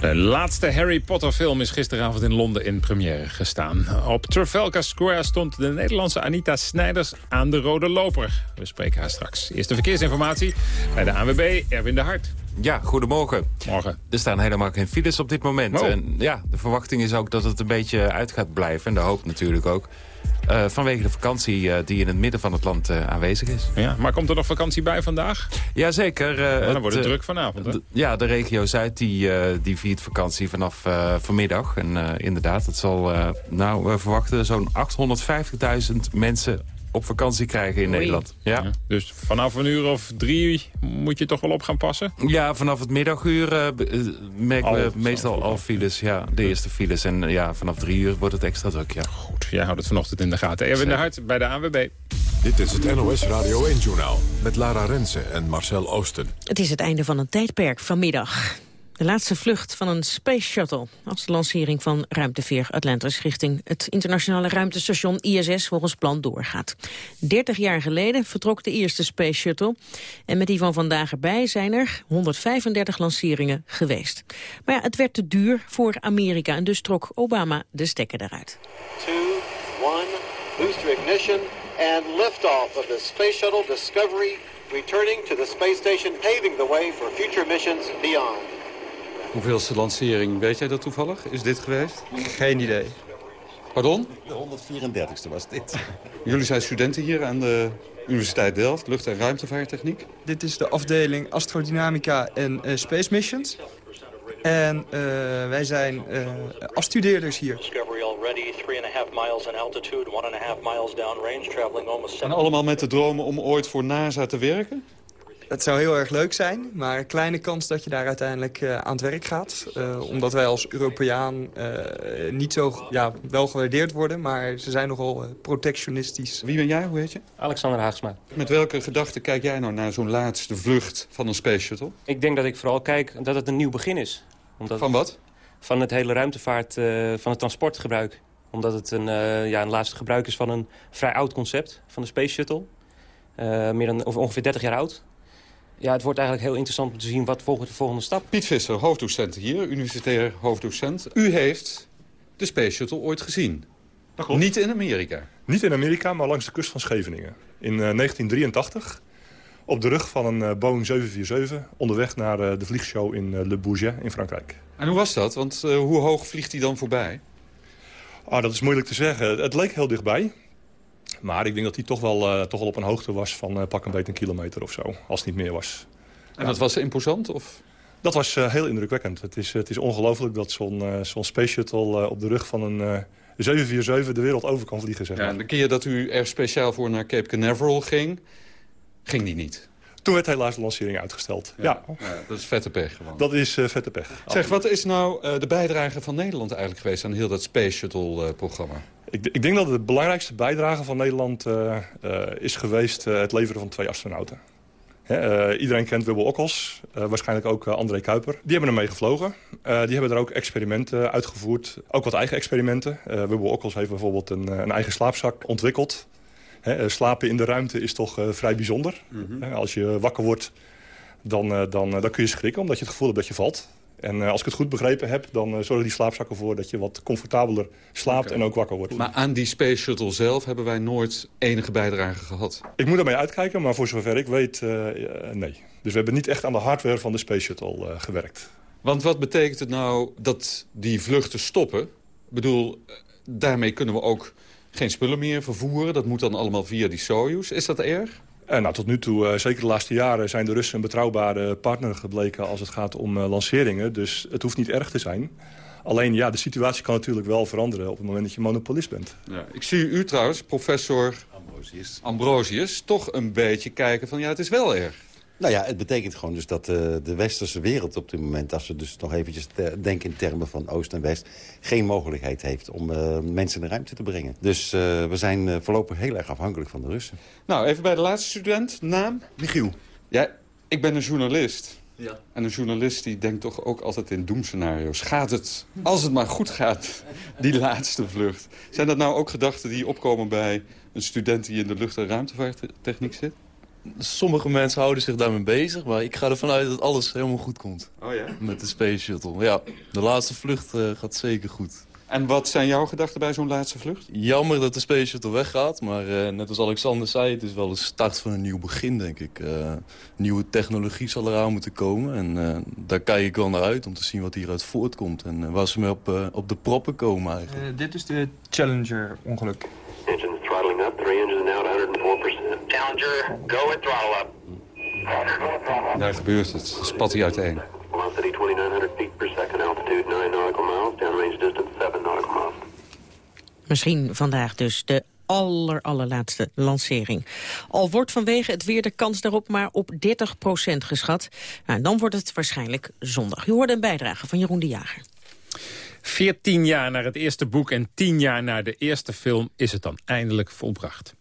De laatste Harry Potter film is gisteravond in Londen in première gestaan. Op Trafalgar Square stond de Nederlandse Anita Snijders aan de rode loper. We spreken haar straks. Eerste verkeersinformatie bij de ANWB, Erwin de Hart. Ja, goedemorgen. Morgen. Er staan helemaal geen files op dit moment. Oh. En ja, de verwachting is ook dat het een beetje uit gaat blijven. En de hoop natuurlijk ook. Eh, vanwege de vakantie eh, die in het midden van het land eh, aanwezig is. Ja, maar komt er nog vakantie bij vandaag? Jazeker. Uh, dan wordt het druk vanavond. Hè? Ja, de regio Zuid die, die viert vakantie vanaf vanmiddag. En inderdaad, het zal, nou, we verwachten zo'n 850.000 mensen op vakantie krijgen in Oei. Nederland. Ja. Ja, dus vanaf een uur of drie moet je toch wel op gaan passen? Ja, vanaf het middaguur uh, merken Al, we meestal al files. Ja, de eerste files. En ja, vanaf drie uur wordt het extra druk, ja. Goed, jij houdt het vanochtend in de gaten. Erwin de Hart bij de ANWB. Dit is het NOS Radio 1-journaal met Lara Rensen en Marcel Oosten. Het is het einde van een tijdperk vanmiddag. De laatste vlucht van een Space Shuttle als de lancering van ruimteveer Atlantis richting het internationale ruimtestation ISS volgens plan doorgaat. 30 jaar geleden vertrok de eerste Space Shuttle en met die van vandaag erbij zijn er 135 lanceringen geweest. Maar ja, het werd te duur voor Amerika en dus trok Obama de stekker eruit. 2, 1, booster ignition and liftoff of the Space Shuttle Discovery returning to the space station paving the way for future missions beyond. Hoeveelste lancering, weet jij dat toevallig? Is dit geweest? Geen idee. Pardon? De 134ste was dit. [LAUGHS] Jullie zijn studenten hier aan de Universiteit Delft, lucht- en ruimtevaarttechniek. Dit is de afdeling astrodynamica en uh, space missions. En uh, wij zijn uh, afstudeerders hier. Discovery already 3,5 miles in altitude, 1,5 miles downrange, traveling almost En allemaal met de dromen om ooit voor NASA te werken? Het zou heel erg leuk zijn, maar een kleine kans dat je daar uiteindelijk uh, aan het werk gaat. Uh, omdat wij als Europeaan uh, niet zo ja, wel gewaardeerd worden, maar ze zijn nogal protectionistisch. Wie ben jij, hoe heet je? Alexander Haagsma. Met welke gedachte kijk jij nou naar zo'n laatste vlucht van een Space Shuttle? Ik denk dat ik vooral kijk dat het een nieuw begin is. Omdat van wat? Van het hele ruimtevaart, van het transportgebruik. Omdat het een, ja, een laatste gebruik is van een vrij oud concept van de Space Shuttle. meer dan, of ongeveer 30 jaar oud. Ja, het wordt eigenlijk heel interessant om te zien wat volgt de volgende stap. Piet Visser, hoofddocent hier, universitair hoofddocent. U heeft de Space Shuttle ooit gezien. Dat klopt. Niet in Amerika? Niet in Amerika, maar langs de kust van Scheveningen. In uh, 1983 op de rug van een uh, Boeing 747 onderweg naar uh, de vliegshow in Le Bourget in Frankrijk. En hoe was dat? Want uh, hoe hoog vliegt hij dan voorbij? Ah, dat is moeilijk te zeggen. Het leek heel dichtbij. Maar ik denk dat hij toch wel, uh, toch wel op een hoogte was van uh, pak een beetje een kilometer of zo. Als het niet meer was. En dat was imposant? Of? Dat was uh, heel indrukwekkend. Het is, het is ongelooflijk dat zo'n zo'n Space Shuttle op de rug van een 747 de wereld over kan vliegen. Zeg maar. ja, de keer dat u er speciaal voor naar Cape Canaveral ging, ging die niet? Toen werd helaas de lancering uitgesteld. Ja, ja. ja dat is vette pech gewoon. Dat is vette pech. Zeg, wat is nou de bijdrage van Nederland eigenlijk geweest aan heel dat Space Shuttle-programma? Ik, ik, denk dat de belangrijkste bijdrage van Nederland uh, uh, is geweest uh, het leveren van twee astronauten. Iedereen kent Wubble Okkels, waarschijnlijk ook André Kuiper. Die hebben ermee gevlogen. die hebben er ook experimenten uitgevoerd, ook wat eigen experimenten. Wubble Okkels heeft bijvoorbeeld een, een eigen slaapzak ontwikkeld. He, slapen in de ruimte is toch vrij bijzonder. Mm -hmm. als je wakker wordt, dan, dan, dan kun je schrikken omdat je het gevoel hebt dat je valt. En uh, als ik het goed begrepen heb, dan uh, zorgen die slaapzakken ervoor dat je wat comfortabeler slaapt okay. en ook wakker wordt. Maar aan die Space Shuttle zelf hebben wij nooit enige bijdrage gehad? Ik moet daarmee uitkijken, maar voor zover ik weet, uh, nee. Dus we hebben niet echt aan de hardware van de Space Shuttle gewerkt. Want wat betekent het nou dat die vluchten stoppen? Ik bedoel, daarmee kunnen we ook geen spullen meer vervoeren. Dat moet dan allemaal via die Soyuz. Is dat erg? Uh, nou, tot nu toe, uh, zeker de laatste jaren, zijn de Russen een betrouwbare partner gebleken als het gaat om uh, lanceringen. Dus het hoeft niet erg te zijn. Alleen, ja, de situatie kan natuurlijk wel veranderen op het moment dat je monopolist bent. Ja, ik zie u trouwens, professor Ambrosius. Ambrosius, toch een beetje kijken van ja, het is wel erg. Nou ja, het betekent gewoon dus dat uh, de westerse wereld op dit moment... als we dus nog eventjes denken in termen van Oost en West... geen mogelijkheid heeft om uh, mensen in de ruimte te brengen. Dus uh, we zijn voorlopig heel erg afhankelijk van de Russen. Nou, even bij de laatste student. Naam? Michiel. Ja, ik ben een journalist. Ja. En een journalist die denkt toch ook altijd in doemscenario's. Gaat het, als het maar goed gaat, die laatste vlucht? Zijn dat nou ook gedachten die opkomen bij een student die in de lucht- en ruimtevaarttechniek zit? Sommige mensen houden zich daarmee bezig, maar ik ga ervan uit dat alles helemaal goed komt. Oh ja? Met de Space Shuttle. Ja, de laatste vlucht uh, gaat zeker goed. En wat zijn jouw gedachten bij zo'n laatste vlucht? Jammer dat de Space Shuttle weggaat, maar uh, net als Alexander zei... het is wel een start van een nieuw begin, denk ik. Uh, nieuwe technologie zal eraan moeten komen en daar kijk ik wel naar uit... om te zien wat hieruit voortkomt en waar ze mee op, op de proppen komen eigenlijk. dit is de Challenger-ongeluk. Throttling up, three engines now at 104%. Challenger, go and throttle up. Daar gebeurt het. Spat hij uiteen. Velocity 2900 feet per second, altitude 9 nautical miles, downrange distance 7 nautical miles. Misschien vandaag dus de aller, allerlaatste lancering. Al wordt vanwege het weer de kans daarop maar op 30% geschat. Nou, dan wordt het waarschijnlijk zondag. U hoorde een bijdrage van Jeroen de Jager. 14 jaar na het eerste boek en 10 jaar na de eerste film is het dan eindelijk volbracht.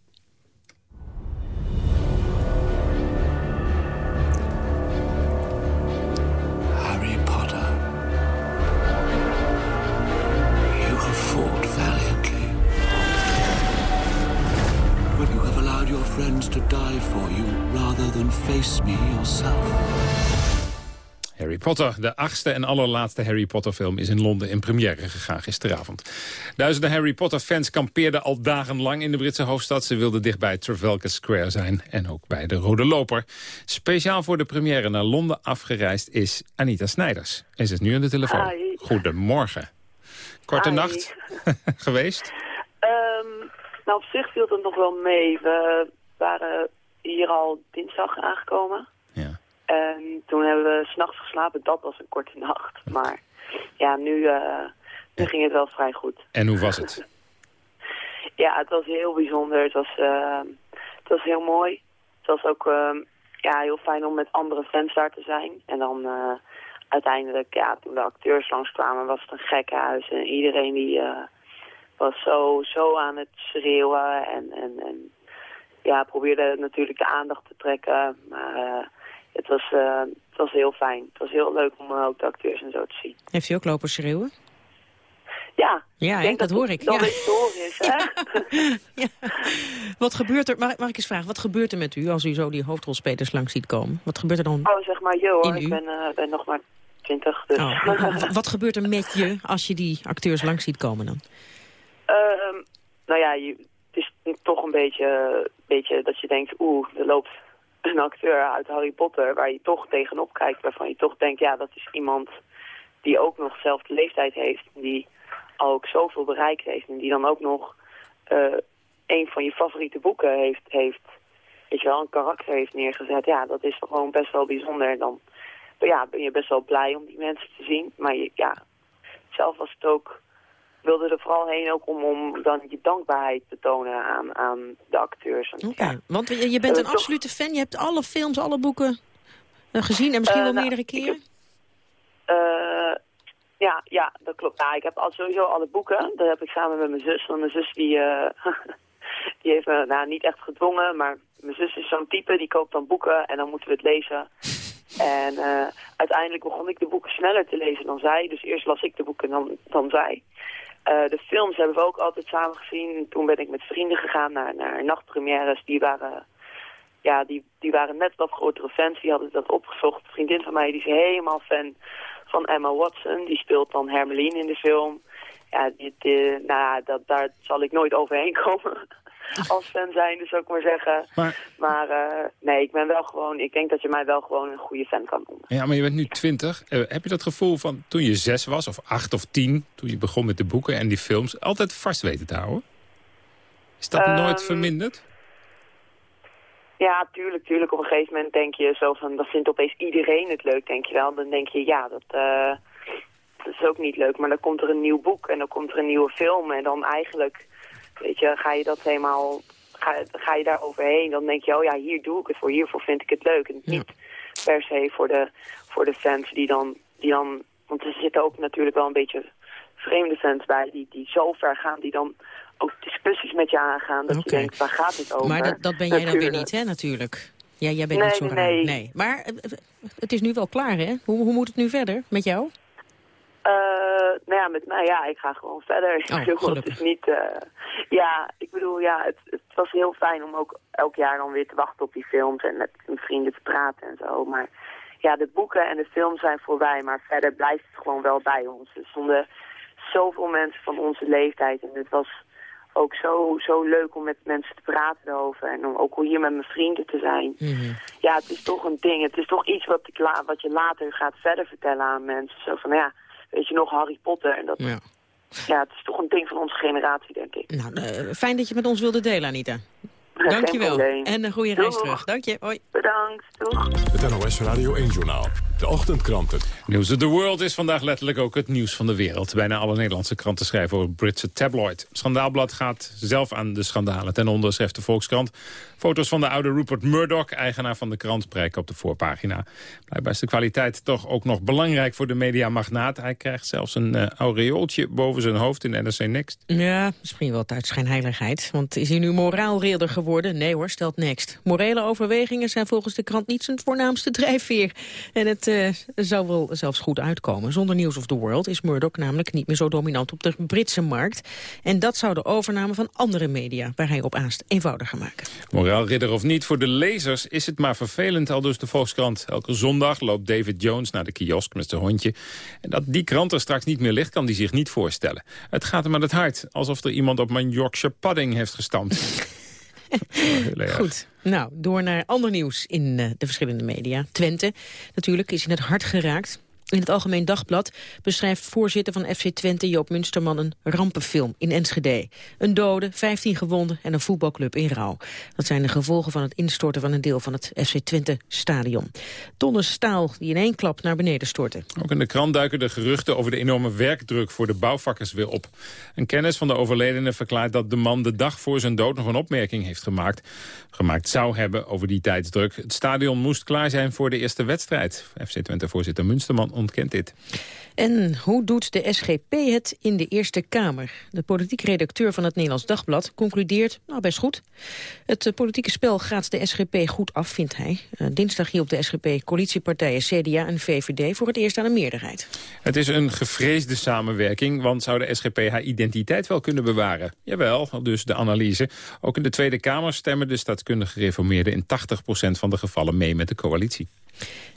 Friends to die for you rather than face me yourself. Harry Potter, de achtste en allerlaatste Harry Potter film... is in Londen in première gegaan gisteravond. Duizenden Harry Potter-fans kampeerden al dagenlang in de Britse hoofdstad. Ze wilden dicht bij Trafalgar Square zijn en ook bij de Rode Loper. Speciaal voor de première naar Londen afgereisd is Anita Snijders. En ze is nu aan de telefoon. Hi. Goedemorgen. Korte Hi. nacht [LAUGHS] geweest? Ehm, nou, op zich viel het nog wel mee. We waren hier al dinsdag aangekomen. En toen hebben we s'nachts geslapen. Dat was een korte nacht. Maar ja, nu, eh, nu ging het wel vrij goed. En hoe was het? [LAUGHS] Ja, het was heel bijzonder. Het was, eh, het was heel mooi. Het was ook eh, ja, heel fijn om met andere fans daar te zijn. En dan eh, uiteindelijk, ja, toen de acteurs langskwamen, was het een gekkenhuis. En iedereen die was zo, zo aan het schreeuwen. En, en, en ja, probeerde natuurlijk de aandacht te trekken. Maar het, was, eh, het was heel fijn. Het was heel leuk om eh, ook de acteurs en zo te zien. Heeft u ook lopen schreeuwen? Ja, Ja, hè, denk dat hoor ik. het dan Ja. historisch, hè? [LAUGHS] Wat gebeurt er, mag, mag ik eens vragen, wat gebeurt er met u als u zo die hoofdrolspelers langs ziet komen? Wat gebeurt er dan? Oh, zeg maar, yo hoor, ik ben, eh, ben nog maar twintig, dus... Oh, wat- [LAUGHS] wat gebeurt er met je als je die acteurs langs ziet komen dan? Ehm, nou ja, je, het is toch een beetje, beetje dat je denkt, oeh, er loopt een acteur uit Harry Potter waar je toch tegenop kijkt, waarvan je toch denkt, ja, dat is iemand die ook nog dezelfde leeftijd heeft, die ook zoveel bereikt heeft en die dan ook nog eh, een van je favoriete boeken heeft, heeft, weet je wel, een karakter heeft neergezet. Ja, dat is gewoon best wel bijzonder. Dan ja, ben je best wel blij om die mensen te zien, maar je, ja, zelf was het ook wilde er vooral heen ook om, om dan je dankbaarheid te tonen aan, aan de acteurs. Oké, ja, want je, je bent een absolute fan, je hebt alle films, alle boeken eh, gezien en misschien Eh, wel nou, meerdere keren? Eh, ja, ja, dat klopt. Ja, ik heb al sowieso alle boeken. Dat heb ik samen met mijn zus. Want mijn zus die, [LAUGHS] die heeft me nou, niet echt gedwongen. Maar mijn zus is zo'n type, die koopt dan boeken en dan moeten we het lezen. En uiteindelijk begon ik de boeken sneller te lezen dan zij. Dus eerst las ik de boeken dan, dan zij. Eh, de films hebben we ook altijd samen gezien. Toen ben ik met vrienden gegaan naar, naar nachtpremières. Die waren, ja, die, die waren net wat grotere fans. Die hadden dat opgezocht. Een vriendin van mij die is helemaal fan van Emma Watson. Die speelt dan Hermeline in de film. Ja, die- nou, dat, daar zal ik nooit overheen komen [LAUGHS] als fan zijn, dus zou ik maar zeggen. Maar- eh, nee, ik ben wel gewoon, ik denk dat je mij wel gewoon een goede fan kan noemen. Ja, maar je bent nu twintig. Eh, heb je dat gevoel van toen je zes was, of acht of tien... toen je begon met de boeken en die films, altijd vast weten te houden? Is dat Ehm, nooit verminderd? Ja, tuurlijk, tuurlijk. Op een gegeven moment denk je zo van, dat vindt opeens iedereen het leuk, denk je wel. Dan denk je, ja, dat, eh, dat is ook niet leuk. Maar dan komt er een nieuw boek en dan komt er een nieuwe film. En dan eigenlijk, weet je, ga je dat helemaal, ga, ga je daar overheen. Dan denk je, oh ja, hier doe ik het voor, hiervoor vind ik het leuk. En niet per se voor de, voor de fans die dan, die dan... Want er zitten ook natuurlijk wel een beetje vreemde fans bij die, die zo ver gaan, die dan ook discussies met je aangaan. Dat je denkt, waar gaat dit over? Maar dat, dat ben jij dan weer niet, hè, natuurlijk. Ja, jij bent niet zo nee, raar. nee. Nee. Maar eh, eh, het is nu wel klaar, hè? Hoe, hoe moet het nu verder met jou? Eh, nou ja, met mij, ja, ik ga gewoon verder. Oh, [LAUGHS] het is niet, eh, ja, ik bedoel, ja, het, het was heel fijn om ook elk jaar dan weer te wachten op die films en met mijn vrienden te praten en zo. Maar ja, de boeken en de films zijn voorbij, maar verder blijft het gewoon wel bij ons. Er stonden zoveel mensen van onze leeftijd en het was ook zo, zo leuk om met mensen te praten erover en om ook hier met mijn vrienden te zijn. Ja, het is toch een ding. Het is toch iets wat, ik la wat je later gaat verder vertellen aan mensen. Zo van, ja, weet je nog Harry Potter? En dat, Ja. ja, het is toch een ding van onze generatie, denk ik. Nou, eh, fijn dat je met ons wilde delen, Anita. Dankjewel. En een goede reis terug. Dank je. Hoi. Bedankt. Doeg. Het NOS Radio 1-journaal. De ochtendkranten. Nieuws of the World is vandaag letterlijk ook het nieuws van de wereld. Bijna alle Nederlandse kranten schrijven over Britse tabloid. Schandaalblad gaat zelf aan de schandalen. Ten onder schrijft de Volkskrant. Foto's van de oude Rupert Murdoch, eigenaar van de krant, prijken op de voorpagina. Blijkbaar is de kwaliteit toch ook nog belangrijk voor de mediamagnaat. Hij krijgt zelfs een eh, aureooltje boven zijn hoofd in NRC Next. Ja, misschien wel uit schijnheiligheid. Want is hij nu moraalridder geworden? Nee hoor, stelt Next. Morele overwegingen zijn volgens de krant niet zijn voornaamste drijfveer. En het eh, zou wel zelfs goed uitkomen. Zonder News of the World is Murdoch namelijk niet meer zo dominant op de Britse markt. En dat zou de overname van andere media, waar hij op aast, eenvoudiger maken. Moraalridder of niet, voor de lezers is het maar vervelend, al dus de Volkskrant. Elke zondag loopt David Jones naar de kiosk met zijn hondje. En dat die krant er straks niet meer ligt, kan hij zich niet voorstellen. Het gaat hem aan het hart, alsof er iemand op mijn Yorkshire pudding heeft gestampt. [LAUGHS] Erg. Goed. Nou, door naar ander nieuws in eh, de verschillende media. Twente, natuurlijk, is in het hart geraakt. In het Algemeen Dagblad beschrijft voorzitter van FC Twente Joop Munsterman een rampenfilm in Enschede. Een dode, 15 gewonden en een voetbalclub in rouw. Dat zijn de gevolgen van het instorten van een deel van het FC Twente stadion. Tonnen staal die in één klap naar beneden storten. Ook in de krant duiken de geruchten over de enorme werkdruk voor de bouwvakkers weer op. Een kennis van de overledene verklaart dat de man de dag voor zijn dood nog een opmerking heeft gemaakt. Gemaakt zou hebben over die tijdsdruk. Het stadion moest klaar zijn voor de eerste wedstrijd. FC Twente-voorzitter Munsterman ontkent dit. En hoe doet de SGP het in de Eerste Kamer? De politiek redacteur van het Nederlands Dagblad concludeert, nou best goed. Het eh, politieke spel gaat de SGP goed af, vindt hij. Eh, dinsdag hielp de SGP coalitiepartijen CDA en VVD voor het eerst aan een meerderheid. Het is een gevreesde samenwerking, want zou de SGP haar identiteit wel kunnen bewaren? Jawel, dus de analyse. Ook in de Tweede Kamer stemmen de staatskundige gereformeerden in 80% van de gevallen mee met de coalitie.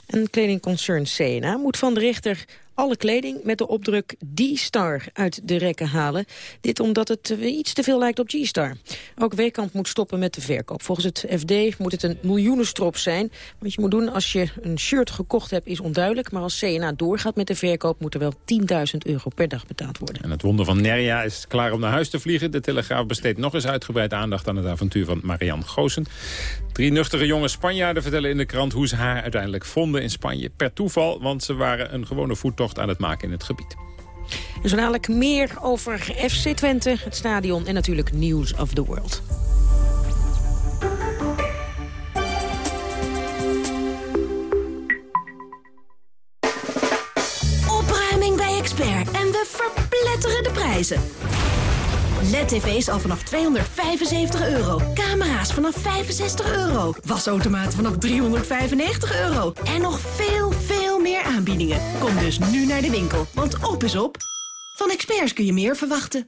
En kledingconcern CNA moet van de rechter alle kleding met de opdruk D-Star uit de rekken halen. Dit omdat het iets te veel lijkt op G-Star. Ook Weekamp moet stoppen met de verkoop. Volgens het FD moet het een miljoenenstrop zijn. Wat je moet doen als je een shirt gekocht hebt is onduidelijk. Maar als CNA doorgaat met de verkoop moet er wel 10.000 euro per dag betaald worden. En het wonder van Nerja is klaar om naar huis te vliegen. De Telegraaf besteedt nog eens uitgebreid aandacht aan het avontuur van Marianne Goosen. Drie nuchtere jonge Spanjaarden vertellen in de krant hoe ze haar uiteindelijk vonden in Spanje. Per toeval, want ze waren een gewone aan het maken in het gebied. En zo dadelijk meer over FC Twente, het stadion en natuurlijk News of the World. Opruiming bij Expert en we verpletteren de prijzen. LED-tv's al vanaf 275 euro. Camera's vanaf 65 euro. Wasautomaten vanaf 395 euro. En nog veel, veel Kom dus nu naar de winkel, want op is op. Van experts kun je meer verwachten.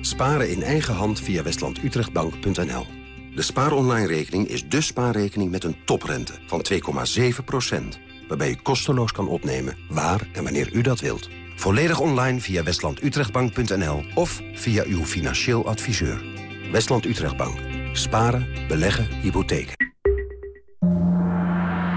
Sparen in eigen hand via westlandutrechtbank.nl. De spaaronline-rekening is de spaarrekening met een toprente van 2,7%. Waarbij u kosteloos kan opnemen waar en wanneer u dat wilt. Volledig online via westlandutrechtbank.nl of via uw financieel adviseur. Westland Utrechtbank. Sparen, beleggen, hypotheken.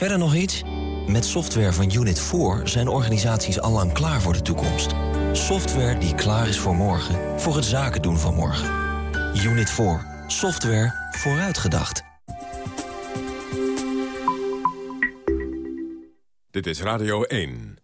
Verder nog iets? Met software van Unit 4 zijn organisaties allang klaar voor de toekomst. Software die klaar is voor morgen, voor het zaken doen van morgen. Unit 4. Software vooruitgedacht. Dit is Radio 1.